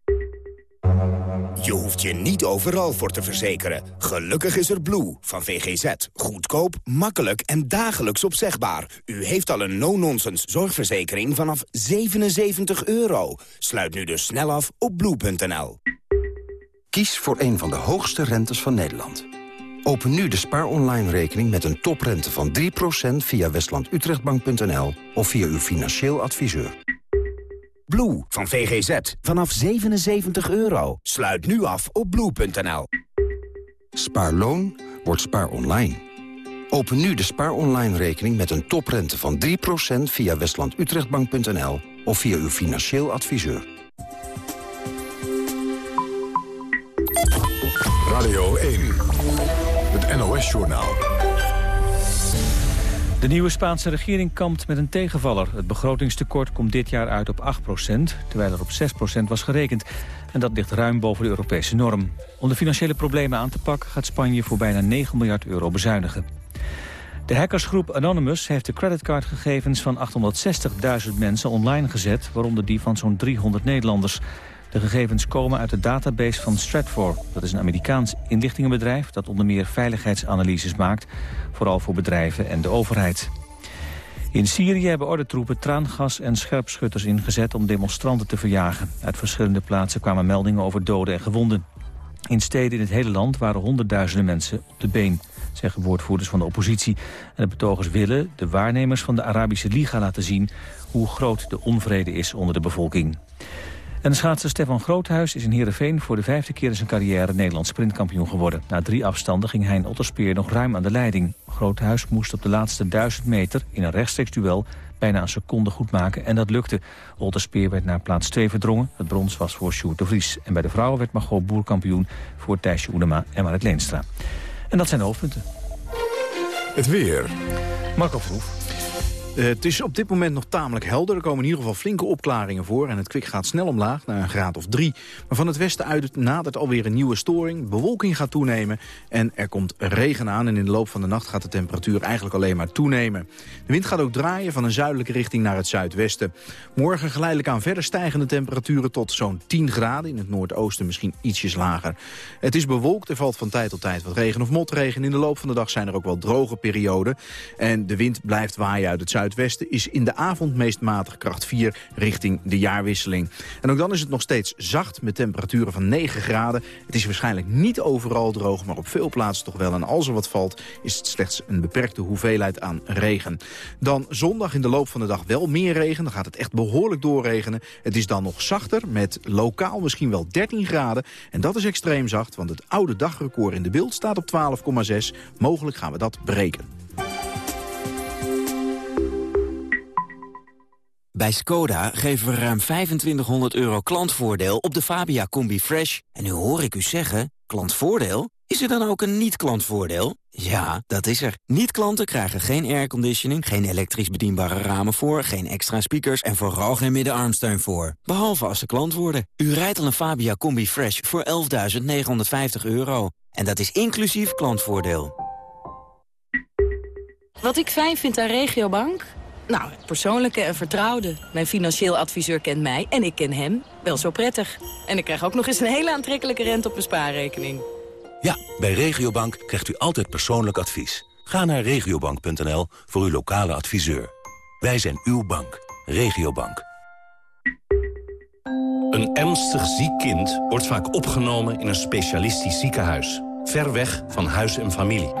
Je hoeft je niet overal voor te verzekeren. Gelukkig is er Blue van VGZ. Goedkoop, makkelijk en dagelijks opzegbaar. U heeft al een no-nonsense zorgverzekering vanaf 77 euro. Sluit nu dus snel af op blue.nl. Kies voor een van de hoogste rentes van Nederland. Open nu de Spaar Online rekening met een toprente van 3% via westlandutrechtbank.nl of via uw financieel adviseur. Blue van VGZ. Vanaf 77 euro. Sluit nu af op blue.nl. Spaarloon wordt spaar online. Open nu de spaar online rekening met een toprente van 3% via westlandutrechtbank.nl of via uw financieel adviseur. Radio 1, het NOS-journaal. De nieuwe Spaanse regering kampt met een tegenvaller. Het begrotingstekort komt dit jaar uit op 8% terwijl er op 6% was gerekend. En dat ligt ruim boven de Europese norm. Om de financiële problemen aan te pakken gaat Spanje voor bijna 9 miljard euro bezuinigen. De hackersgroep Anonymous heeft de creditcardgegevens van 860.000 mensen online gezet, waaronder die van zo'n 300 Nederlanders. De gegevens komen uit de database van Stratfor. Dat is een Amerikaans inlichtingenbedrijf dat onder meer veiligheidsanalyses maakt, vooral voor bedrijven en de overheid. In Syrië hebben ordentroepen traangas en scherpschutters ingezet om demonstranten te verjagen. Uit verschillende plaatsen kwamen meldingen over doden en gewonden. In steden in het hele land waren honderdduizenden mensen op de been, zeggen woordvoerders van de oppositie. En de betogers willen de waarnemers van de Arabische Liga laten zien hoe groot de onvrede is onder de bevolking. En de schaatser Stefan Groothuis is in Heerenveen voor de vijfde keer in zijn carrière Nederlands sprintkampioen geworden. Na drie afstanden ging Hein Otterspeer nog ruim aan de leiding. Groothuis moest op de laatste duizend meter in een rechtstreeks duel bijna een seconde goed maken en dat lukte. Otterspeer werd naar plaats 2 verdrongen. Het brons was voor Sjoerd de Vries. En bij de vrouwen werd Margot Boer kampioen voor Thijsje Oedema en Marit Leenstra. En dat zijn de hoofdpunten. Het weer. Marco Vroef. Uh, het is op dit moment nog tamelijk helder. Er komen in ieder geval flinke opklaringen voor. En het kwik gaat snel omlaag naar een graad of drie. Maar van het westen uit nadert alweer een nieuwe storing. Bewolking gaat toenemen. En er komt regen aan. En in de loop van de nacht gaat de temperatuur eigenlijk alleen maar toenemen. De wind gaat ook draaien van een zuidelijke richting naar het zuidwesten. Morgen geleidelijk aan verder stijgende temperaturen tot zo'n 10 graden. In het noordoosten misschien ietsjes lager. Het is bewolkt. Er valt van tijd tot tijd wat regen of motregen. In de loop van de dag zijn er ook wel droge perioden. En de wind blijft waaien uit het zuidwesten is in de avond meest matig kracht 4 richting de jaarwisseling. En ook dan is het nog steeds zacht met temperaturen van 9 graden. Het is waarschijnlijk niet overal droog, maar op veel plaatsen toch wel. En als er wat valt, is het slechts een beperkte hoeveelheid aan regen. Dan zondag in de loop van de dag wel meer regen. Dan gaat het echt behoorlijk doorregenen. Het is dan nog zachter met lokaal misschien wel 13 graden. En dat is extreem zacht, want het oude dagrecord in de beeld staat op 12,6. Mogelijk gaan we dat breken. Bij Skoda geven we ruim 2500 euro klantvoordeel op de Fabia Combi Fresh. En nu hoor ik u zeggen, klantvoordeel? Is er dan ook een niet-klantvoordeel? Ja, dat is er. Niet-klanten krijgen geen airconditioning, geen elektrisch bedienbare ramen voor, geen extra speakers en vooral geen middenarmsteun voor. Behalve als ze klant worden. U rijdt al een Fabia Combi Fresh voor 11.950 euro. En dat is inclusief klantvoordeel. Wat ik fijn vind aan Regiobank? Nou, het persoonlijke en vertrouwde. Mijn financieel adviseur kent mij en ik ken hem wel zo prettig. En ik krijg ook nog eens een hele aantrekkelijke rente op mijn spaarrekening. Ja, bij Regiobank krijgt u altijd persoonlijk advies. Ga naar regiobank.nl voor uw lokale adviseur. Wij zijn uw bank. Regiobank. Een ernstig ziek kind wordt vaak opgenomen in een specialistisch ziekenhuis. Ver weg van huis en familie.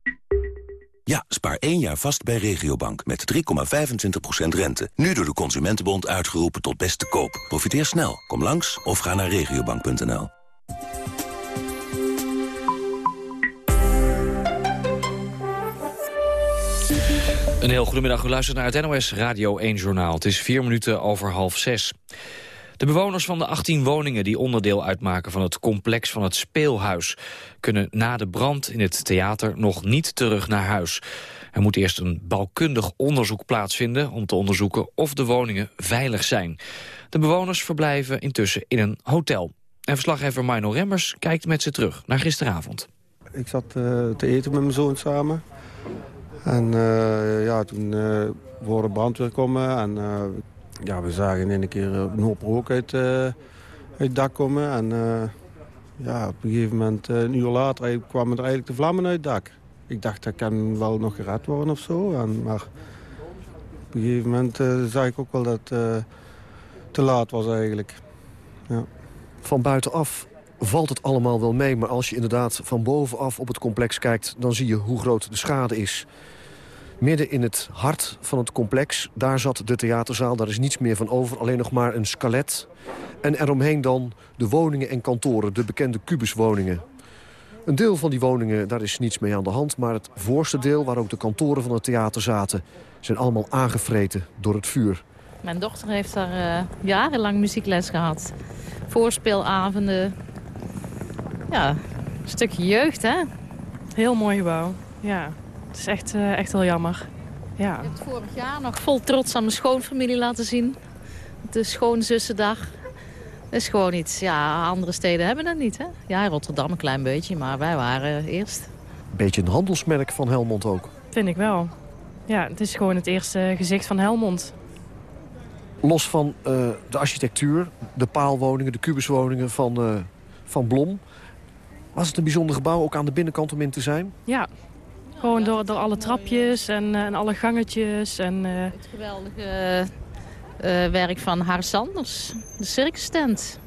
Ja, spaar één jaar vast bij Regiobank met 3,25% rente. Nu door de Consumentenbond uitgeroepen tot beste koop. Profiteer snel. Kom langs of ga naar regiobank.nl. Een heel goedemiddag, u luistert naar het NOS Radio 1 Journaal. Het is vier minuten over half zes. De bewoners van de 18 woningen die onderdeel uitmaken van het complex van het Speelhuis... kunnen na de brand in het theater nog niet terug naar huis. Er moet eerst een bouwkundig onderzoek plaatsvinden om te onderzoeken of de woningen veilig zijn. De bewoners verblijven intussen in een hotel. En verslaggever Mino Remmers kijkt met ze terug naar gisteravond. Ik zat uh, te eten met mijn zoon samen. En uh, ja, toen uh, we hoorden brandweer komen. En ja, we zagen in een keer een hoop rook uit, uit het dak komen. En ja, op een gegeven moment, een uur later, kwamen er eigenlijk de vlammen uit het dak. Ik dacht, dat kan wel nog gered worden of zo. En, maar op een gegeven moment zag ik ook wel dat het te laat was eigenlijk. Ja. Van buitenaf valt het allemaal wel mee. Maar als je inderdaad van bovenaf op het complex kijkt... dan zie je hoe groot de schade is. Midden in het hart van het complex, daar zat de theaterzaal. Daar is niets meer van over, alleen nog maar een skelet. En eromheen dan de woningen en kantoren, de bekende kubuswoningen. Een deel van die woningen, daar is niets mee aan de hand... maar het voorste deel, waar ook de kantoren van het theater zaten... zijn allemaal aangevreten door het vuur. Mijn dochter heeft daar uh, jarenlang muziekles gehad. Voorspeelavonden, ja, een stukje jeugd, hè? Heel mooi gebouw, ja. Het is echt, uh, echt heel jammer. Ja. Ik heb het vorig jaar nog vol trots aan mijn schoonfamilie laten zien. De schoonzussendag. Dat is gewoon iets, ja, andere steden hebben dat niet, hè? Ja, Rotterdam een klein beetje, maar wij waren eerst. Beetje een handelsmerk van Helmond ook. Vind ik wel. Ja, het is gewoon het eerste gezicht van Helmond. Los van uh, de architectuur, de paalwoningen, de kubuswoningen van, uh, van Blom... Was het een bijzonder gebouw ook aan de binnenkant om in te zijn? Ja, gewoon door, door alle trapjes en, en alle gangetjes. En, uh... Het geweldige uh, werk van Haar Sanders, de circus tent.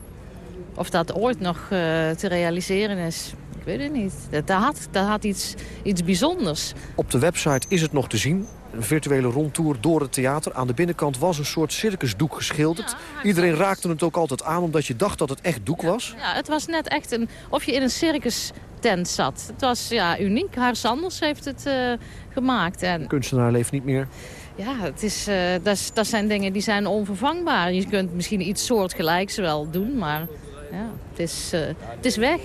Of dat ooit nog uh, te realiseren is, ik weet het niet. Dat, dat had, dat had iets, iets bijzonders. Op de website is het nog te zien. Een virtuele rondtour door het theater. Aan de binnenkant was een soort circusdoek geschilderd. Ja, Iedereen raakte het ook altijd aan omdat je dacht dat het echt doek was. Ja, het was net echt een, of je in een circus tent zat. Het was ja, uniek. Haar Sanders heeft het uh, gemaakt. En... De kunstenaar leeft niet meer. Ja, het is, uh, dat, dat zijn dingen die zijn onvervangbaar. Je kunt misschien iets soortgelijks wel doen, maar ja, het, is, uh, het is weg.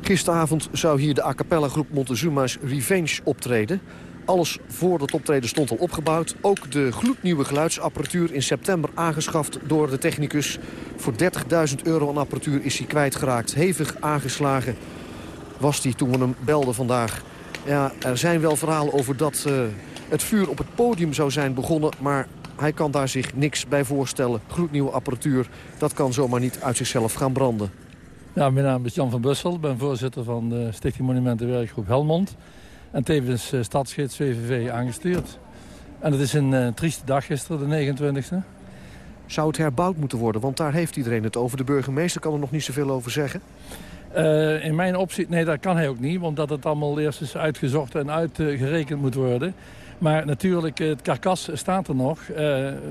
Gisteravond zou hier de a cappella groep Montezuma's Revenge optreden. Alles voor dat optreden stond al opgebouwd. Ook de gloednieuwe geluidsapparatuur in september aangeschaft door de technicus. Voor 30.000 euro aan apparatuur is hij kwijtgeraakt. Hevig aangeslagen was hij toen we hem belden vandaag. Ja, er zijn wel verhalen over dat uh, het vuur op het podium zou zijn begonnen... maar hij kan daar zich niks bij voorstellen. Gloednieuwe apparatuur, dat kan zomaar niet uit zichzelf gaan branden. Ja, mijn naam is Jan van Bussel. Ik ben voorzitter van de Stichting Monumentenwerkgroep Helmond. En tevens uh, stadsgids VVV aangestuurd. En het is een uh, trieste dag gisteren, de 29e. Zou het herbouwd moeten worden? Want daar heeft iedereen het over. De burgemeester kan er nog niet zoveel over zeggen. Uh, in mijn opzicht, nee, dat kan hij ook niet. Want dat het allemaal eerst eens uitgezocht en uitgerekend moet worden. Maar natuurlijk, het karkas staat er nog.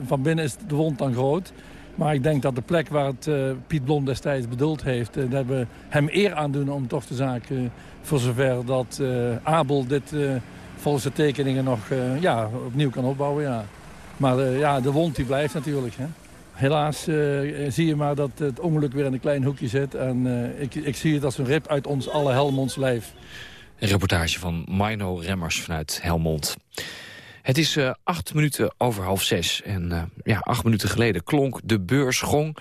Van binnen is de wond dan groot. Maar ik denk dat de plek waar het uh, Piet Blom destijds bedoeld heeft... Uh, dat we hem eer aandoen om toch de zaak... Uh, voor zover dat Abel dit volgens de tekeningen nog ja, opnieuw kan opbouwen. Ja. Maar ja, de wond die blijft natuurlijk. Hè. Helaas zie je maar dat het ongeluk weer in een klein hoekje zit. En ik, ik zie het als een rip uit ons alle Helmonds lijf. Een reportage van Mino Remmers vanuit Helmond. Het is uh, acht minuten over half zes. En uh, ja, acht minuten geleden klonk de beursgong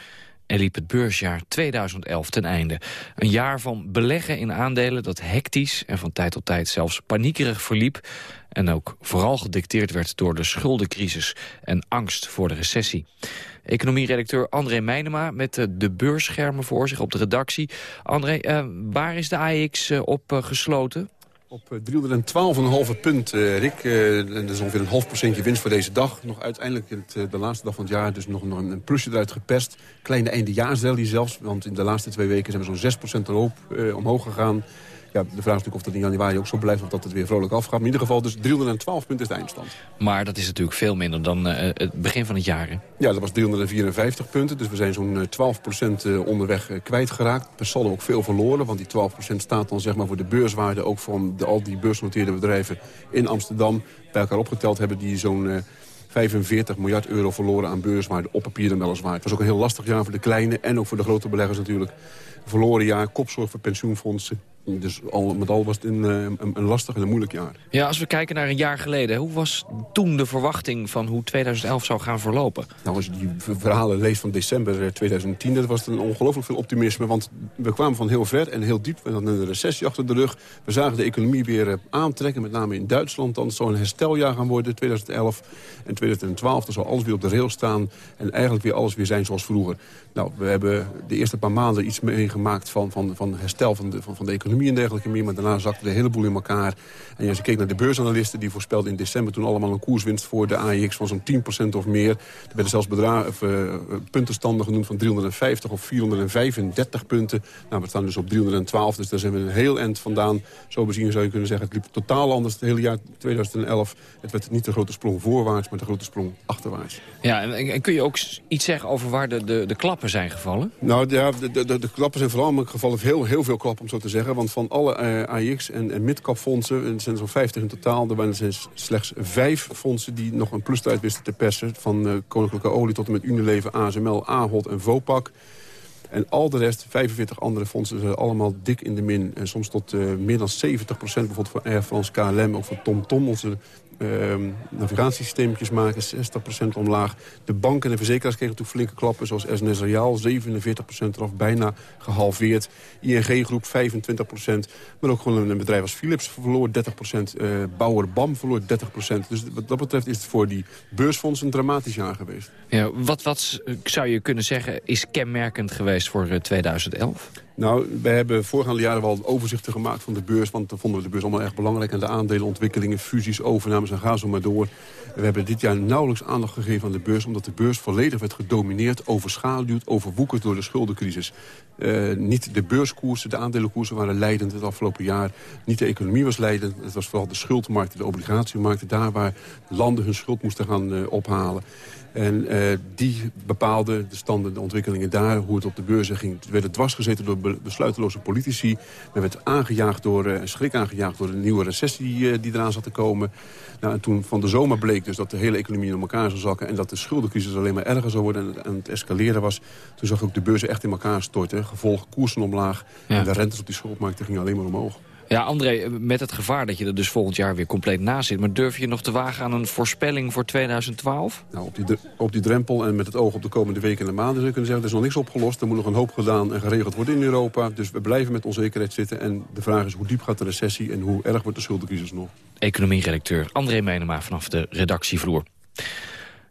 en liep het beursjaar 2011 ten einde. Een jaar van beleggen in aandelen dat hectisch en van tijd tot tijd zelfs paniekerig verliep. En ook vooral gedicteerd werd door de schuldencrisis en angst voor de recessie. Economieredacteur André Meijnema met uh, de beursschermen voor zich op de redactie. André, waar is de AEX op gesloten? Op 312,5 punt, uh, Rick. Uh, dat is ongeveer een half procentje winst voor deze dag. Nog uiteindelijk het, de laatste dag van het jaar, dus nog, nog een plusje eruit gepest. Kleine eindejaarsrally zelfs, want in de laatste twee weken zijn we zo'n 6% erop, omhoog gegaan. Ja, de vraag is natuurlijk of dat in januari ook zo blijft... of dat het weer vrolijk afgaat. Maar in ieder geval, dus 312 punten is de eindstand. Maar dat is natuurlijk veel minder dan uh, het begin van het jaar, hè? Ja, dat was 354 punten. Dus we zijn zo'n 12% uh, onderweg uh, kwijtgeraakt. Per saldo ook veel verloren. Want die 12% staat dan zeg maar voor de beurswaarde... ook van de, al die beursgenoteerde bedrijven in Amsterdam. Bij elkaar opgeteld hebben die zo'n... 45 miljard euro verloren aan beurswaarde op papier en weliswaar. Het was ook een heel lastig jaar voor de kleine en ook voor de grote beleggers natuurlijk. Verloren jaar, kopzorg voor pensioenfondsen, dus al met al was het een, eh, een, een, lastig en een moeilijk jaar. Ja, als we kijken naar een jaar geleden... hoe was toen de verwachting van hoe 2011 zou gaan verlopen? Nou, als je die verhalen leest van december 2010... Eh, dat was een ongelooflijk veel optimisme. Want we kwamen van heel ver en heel diep. We hadden een recessie achter de rug. We zagen de economie weer eh, aantrekken. Met name in Duitsland. Dan zou een hersteljaar gaan worden, 2011. En 2012, dan zal alles weer op de rail staan. En eigenlijk weer alles weer zijn zoals vroeger. Nou, we hebben de eerste paar maanden iets meegemaakt van, van, van herstel van de, van, van de economie en dergelijke meer. Maar daarna zakte de hele boel in elkaar. En als je keek naar de beursanalisten, die voorspelden in december... toen allemaal een koerswinst voor de AIX van zo'n 10% of meer. Er werden zelfs bedragen, of, uh, puntenstanden genoemd van 350 of 435 punten. Nou, we staan dus op 312, dus daar zijn we een heel eind vandaan. Zo bezien zou je kunnen zeggen, het liep totaal anders het hele jaar 2011. Het werd niet de grote sprong voorwaarts, maar de grote sprong achterwaarts. Ja, en, en kun je ook iets zeggen over waar de, de, de zijn gevallen? Nou, ja, de, de, de klappen zijn vooral in geval heel, heel veel klappen, om zo te zeggen. Want van alle uh, eh, AIX en, en midcap fondsen, er zijn zo'n 50 in totaal... er zijn slechts vijf fondsen die nog een plus uit wisten te persen... van uh, Koninklijke Olie tot en met Unilever, ASML, Ahold en Vopak... En al de rest, 45 andere fondsen, zijn allemaal dik in de min. En soms tot uh, meer dan 70 procent, bijvoorbeeld voor Air France, KLM... of voor TomTom, onze uh, navigatiesysteempjes maken, 60% omlaag. De banken en verzekeraars kregen toen flinke klappen, zoals SNS Reaal, 47% eraf, bijna gehalveerd. ING Groep 25%, maar ook gewoon een bedrijf als Philips verloor 30%, uh, Bauer BAM verloor 30%. Dus wat dat betreft is het voor die beursfondsen een dramatisch jaar geweest. Ja, wat, wat zou je kunnen zeggen is kenmerkend geweest voor 2011? Eh, nou, we hebben voorgaande jaren wel overzichten gemaakt van de beurs... want dan vonden we de beurs allemaal erg belangrijk... en de aandelenontwikkelingen, fusies, overnames en ga zo maar door. We hebben dit jaar nauwelijks aandacht gegeven aan de beurs... omdat de beurs volledig werd gedomineerd, overschaduwd, overwoekerd door de schuldencrisis. Uh, niet de beurskoersen, de aandelenkoersen waren leidend het afgelopen jaar. Niet de economie was leidend. Het was vooral de schuldmarkten, de obligatiemarkten... daar waar landen hun schuld moesten gaan uh, ophalen. En uh, die bepaalde de standen, de ontwikkelingen daar, hoe het op de beurzen ging. We werden dwarsgezeten door besluiteloze politici. We werd aangejaagd door, uh, schrik aangejaagd door een nieuwe recessie die, uh, die eraan zat te komen. Nou, en toen van de zomer bleek dus dat de hele economie in elkaar zou zakken... en dat de schuldencrisis alleen maar erger zou worden en, en het escaleren was. Toen zag ook de beurzen echt in elkaar storten. Gevolg koersen omlaag en de rentes op die schuldmarkten gingen alleen maar omhoog. Ja, André, met het gevaar dat je er dus volgend jaar weer compleet naast zit... maar durf je nog te wagen aan een voorspelling voor 2012? Nou, op die, op die drempel en met het oog op de komende weken en maanden... zou je kunnen zeggen, er is nog niks opgelost. Er moet nog een hoop gedaan en geregeld worden in Europa. Dus we blijven met onzekerheid zitten. En de vraag is, hoe diep gaat de recessie en hoe erg wordt de schuldencrisis nog? Economie-redacteur André Menema vanaf de redactievloer.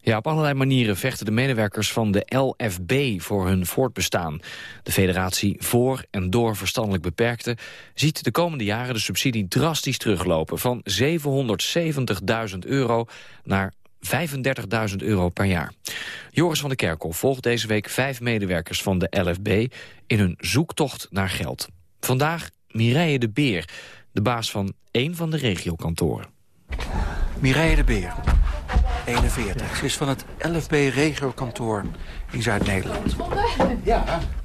Ja, op allerlei manieren vechten de medewerkers van de LFB voor hun voortbestaan. De federatie voor en door verstandelijk beperkten ziet de komende jaren de subsidie drastisch teruglopen van 770.000 euro naar 35.000 euro per jaar. Joris van der Kerkhoff volgt deze week vijf medewerkers van de LFB in hun zoektocht naar geld. Vandaag Mireille de Beer, de baas van één van de regiokantoren. Mireille de Beer, 41. Ze is van het LFB regiokantoor in Zuid-Nederland.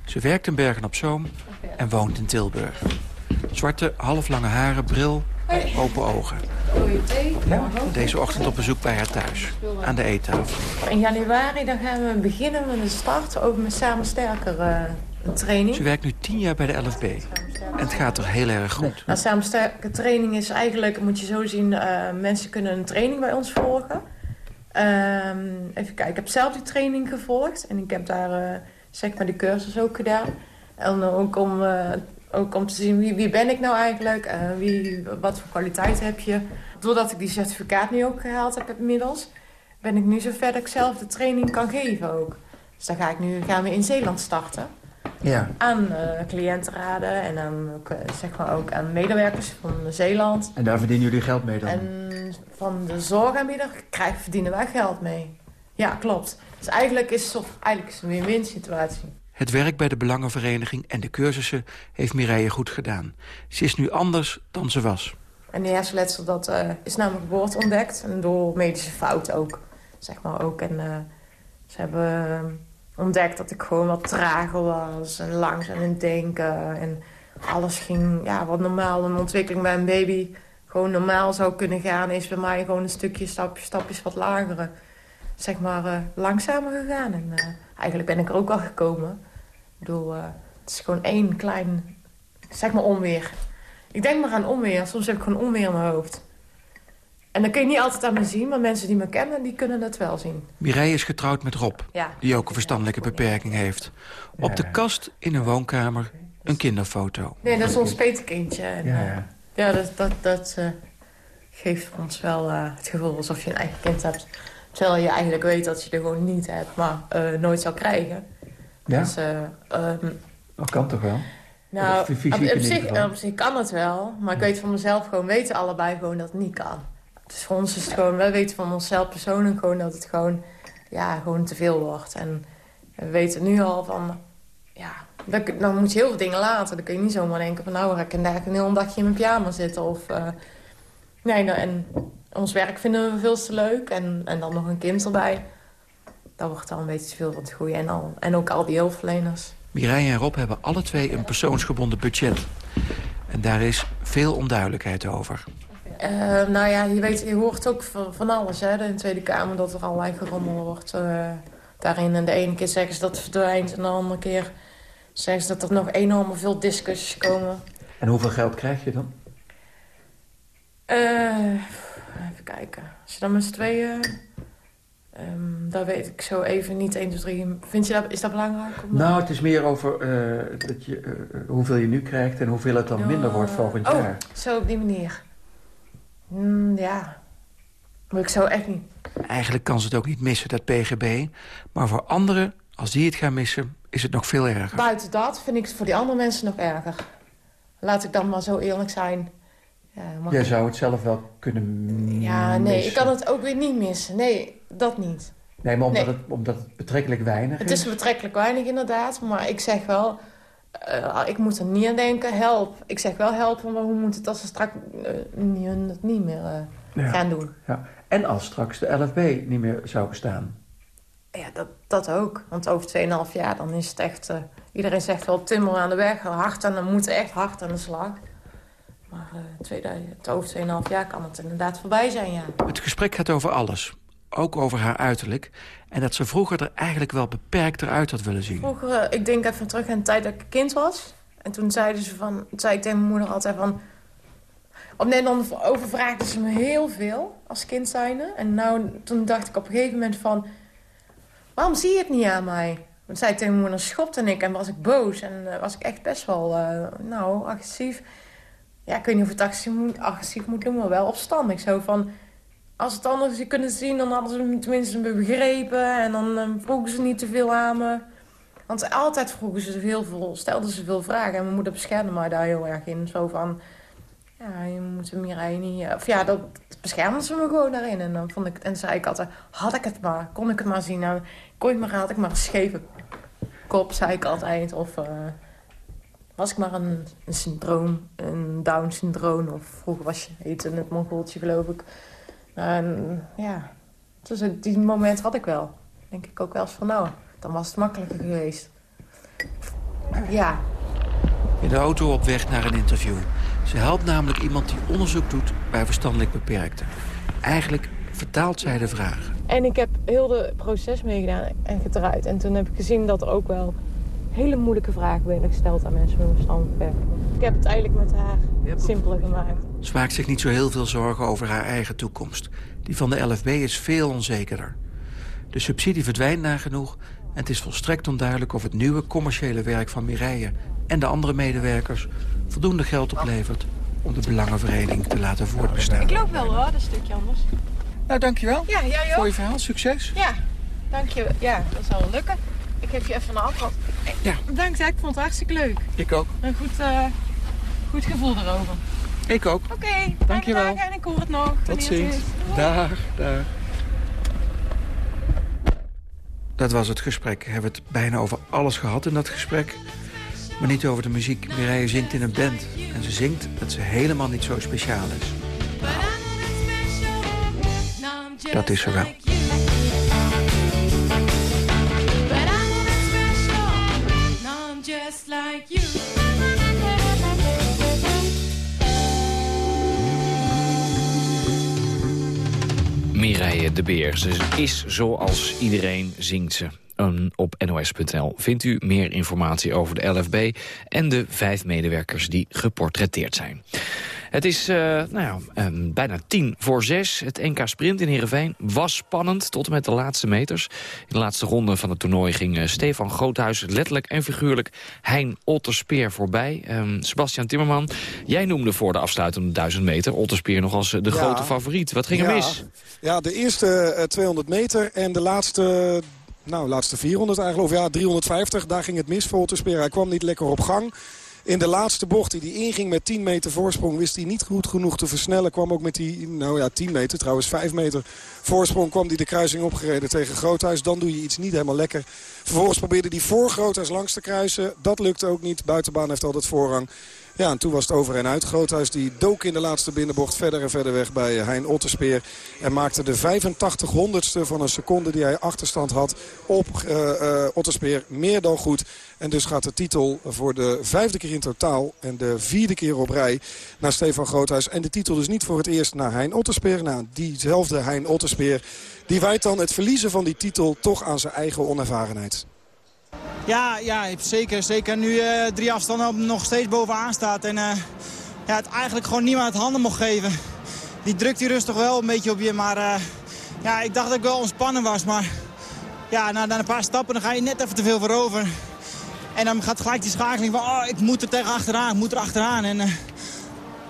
Ze werkt in Bergen-op-Zoom en woont in Tilburg. Zwarte, halflange haren, bril, open ogen. Deze ochtend op bezoek bij haar thuis, aan de eettafel. In januari dan gaan we beginnen met een start over mijn Samen Sterker uh, training. Ze werkt nu tien jaar bij de LFB. En het gaat er heel erg goed. Nou, Samen Sterker training is eigenlijk, moet je zo zien... Uh, mensen kunnen een training bij ons volgen... Um, even kijken, ik heb zelf die training gevolgd. En ik heb daar uh, zeg maar de cursus ook gedaan. En ook om, uh, ook om te zien wie, wie ben ik nou eigenlijk. Uh, wie, wat voor kwaliteit heb je. Doordat ik die certificaat nu ook gehaald heb inmiddels. Ben ik nu zover dat ik zelf de training kan geven ook. Dus dan ga ik nu, gaan we in Zeeland starten. Ja. Aan uh, cliëntenraden en aan, uh, zeg maar ook aan medewerkers van Zeeland. En daar verdienen jullie geld mee dan? En van de zorgaanbieder krijgen, verdienen wij geld mee. Ja, klopt. Dus eigenlijk is het, eigenlijk is het een win-win situatie. Het werk bij de Belangenvereniging en de cursussen heeft Mireille goed gedaan. Ze is nu anders dan ze was. En die hersenletsel dat, uh, is namelijk geboorte ontdekt. En door medische fout ook. Zeg maar ook. En uh, ze hebben uh, ontdekt dat ik gewoon wat trager was. En langzaam in denken. En alles ging ja, wat normaal. Een ontwikkeling bij een baby gewoon normaal zou kunnen gaan... is bij mij gewoon een stukje stapje, stapjes wat lager. Zeg maar langzamer gegaan. En eigenlijk ben ik er ook al gekomen. Ik bedoel, het is gewoon één klein, zeg maar onweer. Ik denk maar aan onweer. Soms heb ik gewoon onweer in mijn hoofd. En dat kun je niet altijd aan me zien, maar mensen die me kennen, die kunnen dat wel zien. Mireille is getrouwd met Rob, ja. die ook een verstandelijke beperking heeft. Op de kast in een woonkamer een kinderfoto. Nee, dat is ons petekindje. En, ja, ja. ja, dat, dat, dat uh, geeft ons wel uh, het gevoel alsof je een eigen kind hebt. Terwijl je eigenlijk weet dat je er gewoon niet hebt, maar uh, nooit zal krijgen. Ja? Dus, um, dat kan toch wel? Nou, op, op, zich, op zich kan het wel. Maar ik weet van mezelf gewoon, weten allebei gewoon dat het niet kan. Dus ons is gewoon, wij weten van onszelf persoonlijk gewoon dat het gewoon, ja, gewoon te veel wordt. En we weten nu al van, ja, dan moet je heel veel dingen laten. Dan kun je niet zomaar denken van, nou, ik kan daar een heel dagje in mijn pyjama zitten. Of, uh, nee, nou, en ons werk vinden we veel te leuk. En, en dan nog een kind erbij. Dat wordt al een beetje te veel van het goede. En, al, en ook al die hulpverleners. Mireille en Rob hebben alle twee een persoonsgebonden budget. En daar is veel onduidelijkheid over. Uh, nou ja, je, weet, je hoort ook van alles hè, in de Tweede Kamer... dat er allerlei gerommel wordt uh, daarin. En de ene keer zeggen ze dat het verdwijnt... en de andere keer zeggen ze dat er nog enorm veel discussies komen. En hoeveel geld krijg je dan? Uh, even kijken. Als je dan met z'n tweeën... Um, dat weet ik zo even niet 1, 2, 3. Vind je dat, is dat belangrijk? Om nou, het is meer over dat je, hoeveel je nu krijgt... en hoeveel het dan minder wordt volgend oh, jaar. zo op die manier. Mm, ja, maar ik zou echt niet... Eigenlijk kan ze het ook niet missen, dat PGB. Maar voor anderen, als die het gaan missen, is het nog veel erger. Buiten dat vind ik het voor die andere mensen nog erger. Laat ik dan maar zo eerlijk zijn. Ja, Jij zou het zelf wel kunnen Ja, nee, missen. ik kan het ook weer niet missen. Nee, dat niet. Nee, maar omdat, Nee. Het, omdat het betrekkelijk weinig Het is. is betrekkelijk weinig inderdaad, maar ik zeg wel... eh, ik moet er niet aan denken, help. Ik zeg wel help, maar hoe moet het als ze straks eh, niet, hun het niet meer eh, Ja. gaan doen? Ja. En als straks de LFB niet meer zou bestaan. Ja, dat, dat ook. Want over 2,5 jaar dan is het echt... eh, iedereen zegt wel timmer aan de weg, hard aan, dan moeten echt hard aan de slag. Maar eh, 2000, over 2,5 jaar kan het inderdaad voorbij zijn, ja. Het gesprek gaat over alles. Ook over haar uiterlijk. En dat ze vroeger er eigenlijk wel beperkt eruit had willen zien. Vroeger, eh, ik denk even terug aan de tijd dat ik kind was. En toen zeiden ze van, zei ik tegen mijn moeder altijd van... Of nee, dan overvraagden ze me heel veel als kind zijnde. En nou, toen dacht ik op een gegeven moment van... Waarom zie je het niet aan mij? Want zei ik tegen mijn moeder, schopte ik en was ik boos. En eh, was ik echt best wel, eh, nou, agressief. Ja, ik weet niet of het agressief moet, agressief moet maar wel opstandig. Zo van, als het anders kunnen zien, dan hadden ze me tenminste begrepen. En dan eh, vroegen ze niet te veel aan me. Want altijd vroegen ze heel veel, stelden ze veel vragen. En mijn moeder beschermde mij daar heel erg in. Zo van, ja, je moet Mireille niet... eh, Of ja, dat beschermden ze me gewoon daarin. En dan vond ik, en zei ik altijd, had ik het maar, kon ik het maar zien. Nou, kon ik maar, had ik maar een scheve kop, zei ik altijd. Of eh, was ik maar een, een syndroom, een Down-syndroom. Of vroeger was je, heette het Mongooltje, geloof ik. En, ja, dus die moment had ik wel. Denk ik ook wel eens van, nou, dan was het makkelijker geweest. Ja, In de auto op weg naar een interview. Ze helpt namelijk iemand die onderzoek doet bij verstandelijk beperkten. Eigenlijk vertaalt zij de vragen. En ik heb heel het proces meegedaan en gedraaid. En toen heb ik gezien dat er ook wel hele moeilijke vragen werden gesteld aan mensen met een verstandelijk beperking. Ik heb het eigenlijk met haar simpeler gemaakt. Ze maakt zich niet zo heel veel zorgen over haar eigen toekomst. Die van de LFB is veel onzekerder. De subsidie verdwijnt nagenoeg... en het is volstrekt onduidelijk of het nieuwe commerciële werk van Mireille... en de andere medewerkers voldoende geld oplevert... om de Belangenvereniging te laten voortbestaan. Ik loop wel hoor, dat stukje anders. Nou, dankjewel Ja, jij ook. voor je verhaal. Succes. Ja, dank je. Ja, dat zal wel lukken. Ik geef je even een afvat. Ja. Dankzij, ik vond het hartstikke leuk. Ik ook. Een goed, uh, goed gevoel erover. Ik ook. Oké, okay, dankjewel. En ik hoor het nog. Tot ziens. Dag, dag. Dat was het gesprek. We hebben het bijna over alles gehad in dat gesprek. Maar niet over de muziek. Mireille zingt in een band. En ze zingt dat ze helemaal niet zo speciaal is. Dat is ze wel. Mireille de Beer. Ze is zoals iedereen zingt ze. op nos.nl vindt u meer informatie over de LFB... en de vijf medewerkers die geportretteerd zijn. Het is uh, nou ja, um, bijna tien voor zes. Het NK Sprint in Heerenveen was spannend tot en met de laatste meters. In de laatste ronde van het toernooi ging uh, Stefan Groothuis letterlijk en figuurlijk Hein Otterspeer voorbij. Um, Sebastian Timmerman, jij noemde voor de afsluitende duizend meter Otterspeer nog als uh, de ja. grote favoriet. Wat ging ja. er mis? Ja, de eerste 200 meter en de laatste nou, laatste 400 eigenlijk, of ja, 350. Daar ging het mis voor Otterspeer. Hij kwam niet lekker op gang. In de laatste bocht die hij inging met 10 meter voorsprong... wist hij niet goed genoeg te versnellen. Kwam ook met die, nou ja, 10 meter, trouwens 5 meter voorsprong... kwam hij de kruising opgereden tegen Groothuis. Dan doe je iets niet helemaal lekker. Vervolgens probeerde hij voor Groothuis langs te kruisen. Dat lukte ook niet. Buitenbaan heeft altijd voorrang. Ja, en toen was het over en uit. Groothuis die dook in de laatste binnenbocht verder en verder weg bij Hein Otterspeer. En maakte de 85 honderdste van een seconde die hij achterstand had op uh, uh, Otterspeer meer dan goed. En dus gaat de titel voor de vijfde keer in totaal en de vierde keer op rij naar Stefan Groothuis. En de titel dus niet voor het eerst naar Hein Otterspeer. Nou, diezelfde Hein Otterspeer die wijt dan het verliezen van die titel toch aan zijn eigen onervarenheid. Ja, ja zeker. Zeker nu uh, drie afstanden nog steeds bovenaan staat. En uh, ja, het eigenlijk gewoon niemand handen mocht geven. Die drukt die rustig wel een beetje op je. Maar uh, ja, ik dacht dat ik wel ontspannen was. Maar ja, na, na een paar stappen dan ga je net even te veel voorover. En dan gaat gelijk die schakeling van, oh, ik moet er tegen achteraan, ik moet er achteraan. En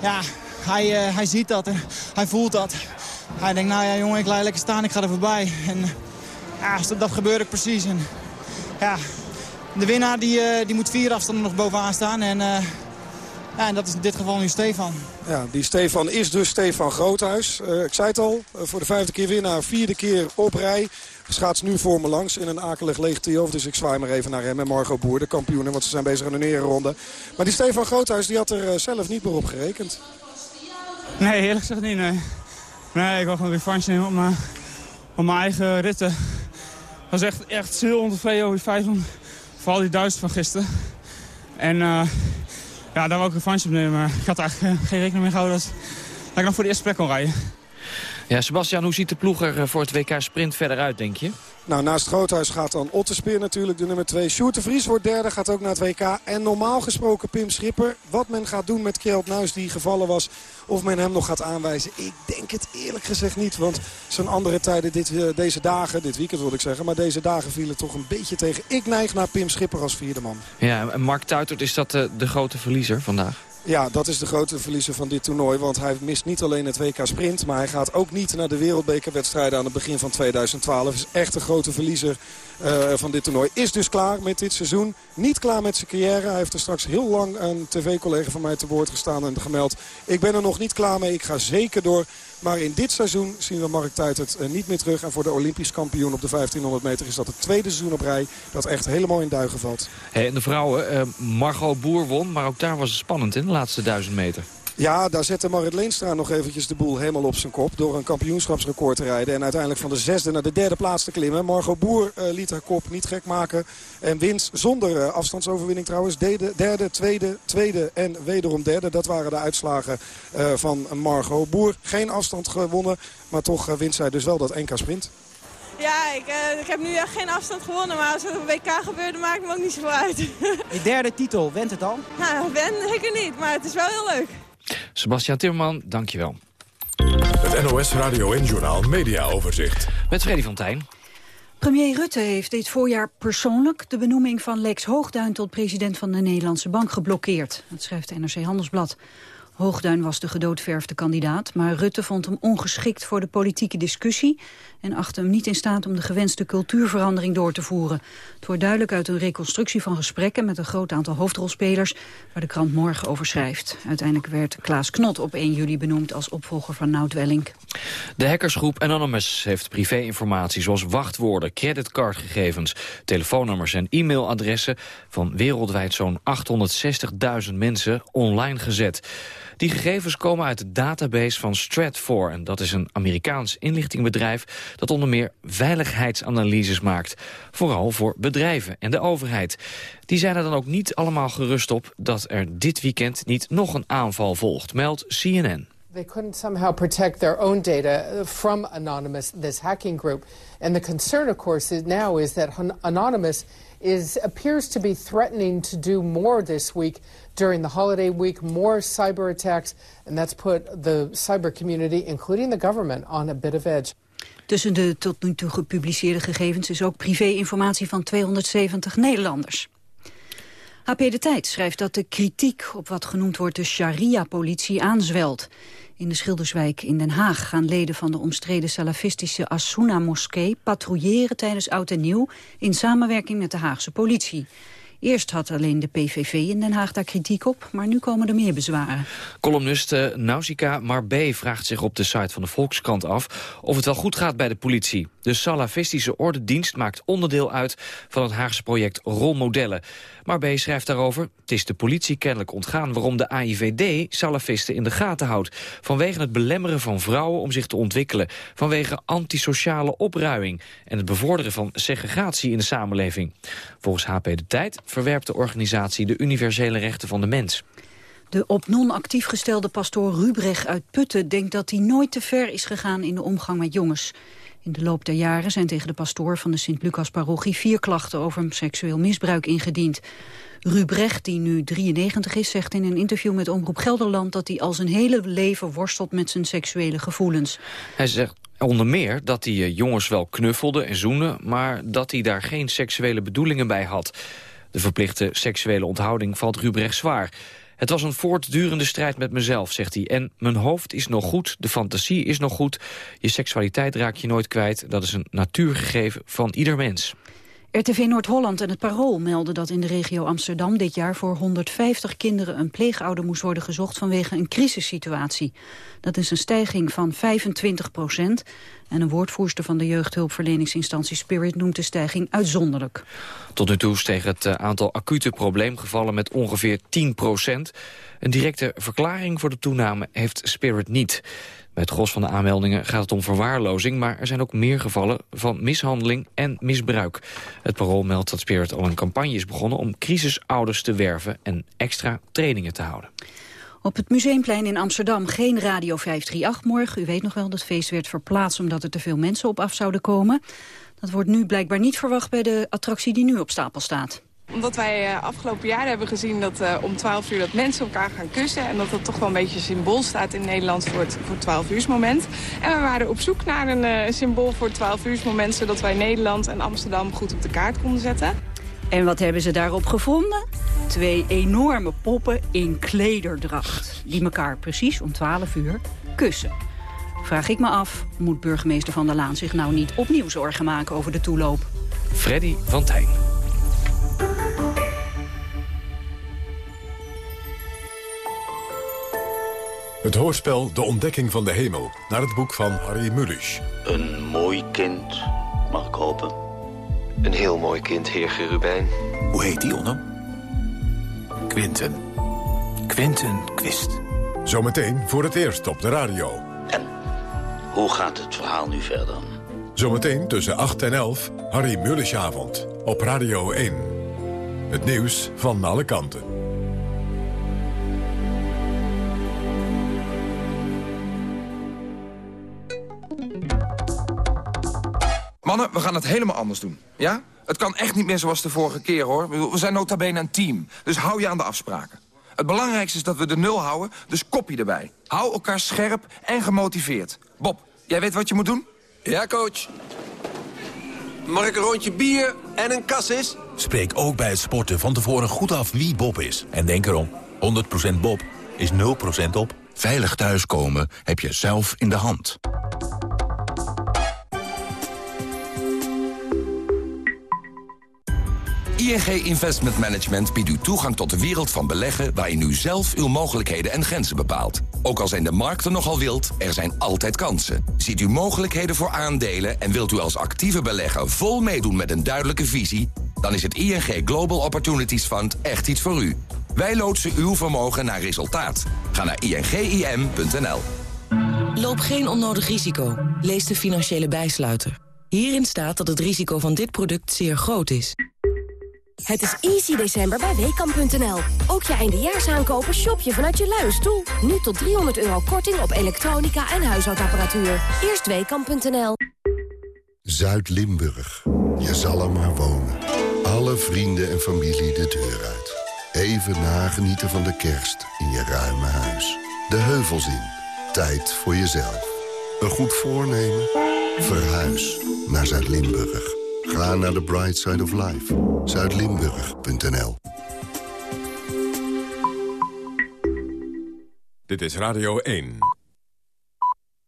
ja, hij, hij ziet dat, hij voelt dat. Hij denkt, nou ja jongen, ik laat lekker staan, ik ga er voorbij. En ja, dat gebeurde precies. En, ja, de winnaar die, uh, die moet vier afstanden nog bovenaan staan. En, uh, ja, en dat is in dit geval nu Stefan. Ja, die Stefan is dus Stefan Groothuis. Uh, ik zei het al, voor de vijfde keer winnaar, vierde keer op rij. Schaats nu voor me langs in een akelig leeg. Dus ik zwaai maar even naar hem en Margot Boer, de kampioenen. Want ze zijn bezig aan een nerenronde. Maar die Stefan Groothuis die had er zelf niet meer op gerekend. Nee, eerlijk gezegd niet, nee. Nee, ik wil gewoon revanche nemen op mijn, op mijn eigen ritten. Ik was echt, echt heel ontevreden over die 500. Vooral die duizend van gisteren. En uh, ja, daar wou ik revanche op nemen. Maar ik had eigenlijk geen rekening mee gehouden dat, ik nog voor de eerste plek kon rijden. Ja, Sebastian, hoe ziet de ploeg er voor het WK Sprint verder uit, denk je? Nou, naast Groothuis gaat dan Otterspeer natuurlijk de nummer 2. Sjoerd de Vries wordt derde, gaat ook naar het WK. En normaal gesproken Pim Schipper. Wat men gaat doen met Kjeld Nuis die gevallen was. Of men hem nog gaat aanwijzen. Ik denk het eerlijk gezegd niet. Want zijn andere tijden dit, deze dagen, dit weekend wil ik zeggen. Maar deze dagen vielen toch een beetje tegen. Ik neig naar Pim Schipper als vierde man. Ja, en Mark Tuitert, is dat de, de grote verliezer vandaag? Ja, dat is de grote verliezer van dit toernooi. Want hij mist niet alleen het WK Sprint. Maar hij gaat ook niet naar de wereldbekerwedstrijden aan het begin van 2012. Is echt een grote verliezer uh, van dit toernooi. Is dus klaar met dit seizoen. Niet klaar met zijn carrière. Hij heeft er straks heel lang een tv-collega van mij te woord gestaan en gemeld. Ik ben er nog niet klaar mee. Ik ga zeker door. Maar in dit seizoen zien we Mark Tuitert uh, niet meer terug. En voor de Olympisch kampioen op de 1500 meter is dat het tweede seizoen op rij. Dat echt helemaal in duigen valt. En de vrouwen, uh, Margot Boer won. Maar ook daar was het spannend in de laatste duizend meter. Ja, daar zette Marit Leenstra nog eventjes de boel helemaal op zijn kop. Door een kampioenschapsrecord te rijden. En uiteindelijk van de zesde naar de derde plaats te klimmen. Margot Boer uh, liet haar kop niet gek maken. En wint zonder uh, afstandsoverwinning trouwens. Derde, derde, tweede, tweede en wederom derde. Dat waren de uitslagen uh, van Margot Boer. Geen afstand gewonnen. Maar toch wint zij dus wel dat NK Sprint. Ja, ik, uh, ik heb nu echt geen afstand gewonnen, maar als het op een WK gebeurt, dan maakt me ook niet zoveel uit. De derde titel, went het al? Nou, wen ik er niet, maar het is wel heel leuk. Sebastian Timmerman, dankjewel. Het NOS Radio en Journaal Media Overzicht. Met Freddy van Tijn. Premier Rutte heeft dit voorjaar persoonlijk de benoeming van Lex Hoogduin tot president van de Nederlandse Bank geblokkeerd. Dat schrijft de NRC Handelsblad. Hoogduin was de gedoodverfde kandidaat, maar Rutte vond hem ongeschikt voor de politieke discussie en achtte hem niet in staat om de gewenste cultuurverandering door te voeren. Het wordt duidelijk uit een reconstructie van gesprekken met een groot aantal hoofdrolspelers, waar de krant morgen over schrijft. Uiteindelijk werd Klaas Knot op 1 juli benoemd als opvolger van Nout Welling. De hackersgroep Anonymous heeft privéinformatie zoals wachtwoorden, creditcardgegevens, telefoonnummers en e-mailadressen van wereldwijd zo'n 860.000 mensen online gezet. Die gegevens komen uit de database van Stratfor. En dat is een Amerikaans inlichtingbedrijf dat onder meer veiligheidsanalyses maakt. Vooral voor bedrijven en de overheid. Die zijn er dan ook niet allemaal gerust op dat er dit weekend niet nog een aanval volgt, meldt CNN. They couldn't somehow protect their own data from Anonymous, this hacking group. And the concern, of course, is now is that Anonymous is appears to be threatening to do more this week during the holiday week, more cyber attacks, and that's put the cyber community, including the government, on a bit of edge. Tussen de tot nu toe gepubliceerde gegevens is ook privé-informatie van 270 Nederlanders. HP De Tijd schrijft dat de kritiek op wat genoemd wordt de sharia-politie aanzwelt. In de Schilderswijk in Den Haag gaan leden van de omstreden salafistische Asuna-moskee patrouilleren tijdens Oud en Nieuw in samenwerking met de Haagse politie. Eerst had alleen de PVV in Den Haag daar kritiek op, maar nu komen er meer bezwaren. Columniste Nausicaa Marbé vraagt zich op de site van de Volkskrant af of het wel goed gaat bij de politie. De salafistische ordendienst maakt onderdeel uit van het Haagse project Rolmodellen. Marbé schrijft daarover, het is de politie kennelijk ontgaan waarom de AIVD salafisten in de gaten houdt. Vanwege het belemmeren van vrouwen om zich te ontwikkelen, vanwege antisociale opruiming en het bevorderen van segregatie in de samenleving. Volgens HP De Tijd verwerpt de organisatie de universele rechten van de mens. De op non-actief gestelde pastoor Rubrecht uit Putten denkt dat hij nooit te ver is gegaan in de omgang met jongens. In de loop der jaren zijn tegen de pastoor van de Sint-Lucas-parochie vier klachten over seksueel misbruik ingediend. Rubrecht, die nu 93 is, zegt in een interview met Omroep Gelderland dat hij al zijn hele leven worstelt met zijn seksuele gevoelens. Hij zegt onder meer dat hij eh, jongens wel knuffelde en zoende, maar dat hij daar geen seksuele bedoelingen bij had. De verplichte seksuele onthouding valt Rubrecht zwaar. Het was een voortdurende strijd met mezelf, zegt hij. En mijn hoofd is nog goed, de fantasie is nog goed. Je seksualiteit raak je nooit kwijt. Dat is een natuurgegeven van ieder mens. RTV Noord-Holland en het Parool melden dat in de regio Amsterdam dit jaar voor 150 kinderen een pleegouder moest worden gezocht vanwege een crisissituatie. Dat is een stijging van 25 procent. En een woordvoerster van de jeugdhulpverleningsinstantie Spirit noemt de stijging uitzonderlijk. Tot nu toe steeg het eh, aantal acute probleemgevallen met ongeveer 10 procent. Een directe verklaring voor de toename heeft Spirit niet. Bij het gros van de aanmeldingen gaat het om verwaarlozing... maar er zijn ook meer gevallen van mishandeling en misbruik. Het Parool meldt dat Spirit al een campagne is begonnen... om crisisouders te werven en extra trainingen te houden. Op het Museumplein in Amsterdam geen Radio 538 morgen. U weet nog wel, dat feest werd verplaatst omdat er te veel mensen op af zouden komen. Dat wordt nu blijkbaar niet verwacht bij de attractie die nu op stapel staat omdat wij uh, afgelopen jaar hebben gezien dat uh, om 12 uur dat mensen elkaar gaan kussen. En dat dat toch wel een beetje symbool staat in Nederland voor het voor 12 uursmoment. En we waren op zoek naar een uh, symbool voor het 12 uursmoment. Zodat wij Nederland en Amsterdam goed op de kaart konden zetten. En wat hebben ze daarop gevonden? Twee enorme poppen in klederdracht. Die elkaar precies om 12 uur kussen. Vraag ik me af, moet burgemeester Van der Laan zich nou niet opnieuw zorgen maken over de toeloop? Freddy van Tijn. Het hoorspel De Ontdekking van de Hemel, naar het boek van Harry Mulisch. Een mooi kind, mag ik hopen. Een heel mooi kind, heer Gerubijn. Hoe heet die, Onno? Quinten. Quinten Quist. Zometeen voor het eerst op de radio. En hoe gaat het verhaal nu verder? Zometeen tussen 8 en 11, Harry Mullisavond op Radio 1. Het nieuws van alle kanten. Mannen, we gaan het helemaal anders doen. Ja? Het kan echt niet meer zoals de vorige keer, hoor. We zijn nota bene een team, dus hou je aan de afspraken. Het belangrijkste is dat we de nul houden, dus kopie erbij. Hou elkaar scherp en gemotiveerd. Bob, jij weet wat je moet doen? Ja, coach. Mag ik een rondje bier en een kassis? Spreek ook bij het sporten van tevoren goed af wie Bob is. En denk erom, 100% Bob is 0% op. Veilig thuiskomen heb je zelf in de hand. ING Investment Management biedt u toegang tot de wereld van beleggen... waarin u zelf uw mogelijkheden en grenzen bepaalt. Ook al zijn de markten nogal wild, er zijn altijd kansen. Ziet u mogelijkheden voor aandelen en wilt u als actieve belegger... vol meedoen met een duidelijke visie... dan is het ING Global Opportunities Fund echt iets voor u. Wij loodsen uw vermogen naar resultaat. Ga naar ingim.nl. Loop geen onnodig risico. Lees de financiële bijsluiter. Hierin staat dat het risico van dit product zeer groot is. Het is easy december bij Weekamp.nl. Ook je eindejaarsaankopen shop je vanuit je luie stoel. Nu tot 300 euro korting op elektronica en huishoudapparatuur. Eerst Weekamp.nl. Zuid-Limburg. Je zal er maar wonen. Alle vrienden en familie de deur uit. Even nagenieten van de kerst in je ruime huis. De heuvels in. Tijd voor jezelf. Een goed voornemen? Verhuis naar Zuid-Limburg. Ga naar de Bright Side of Life. Zuidlimburg.nl Dit is Radio 1.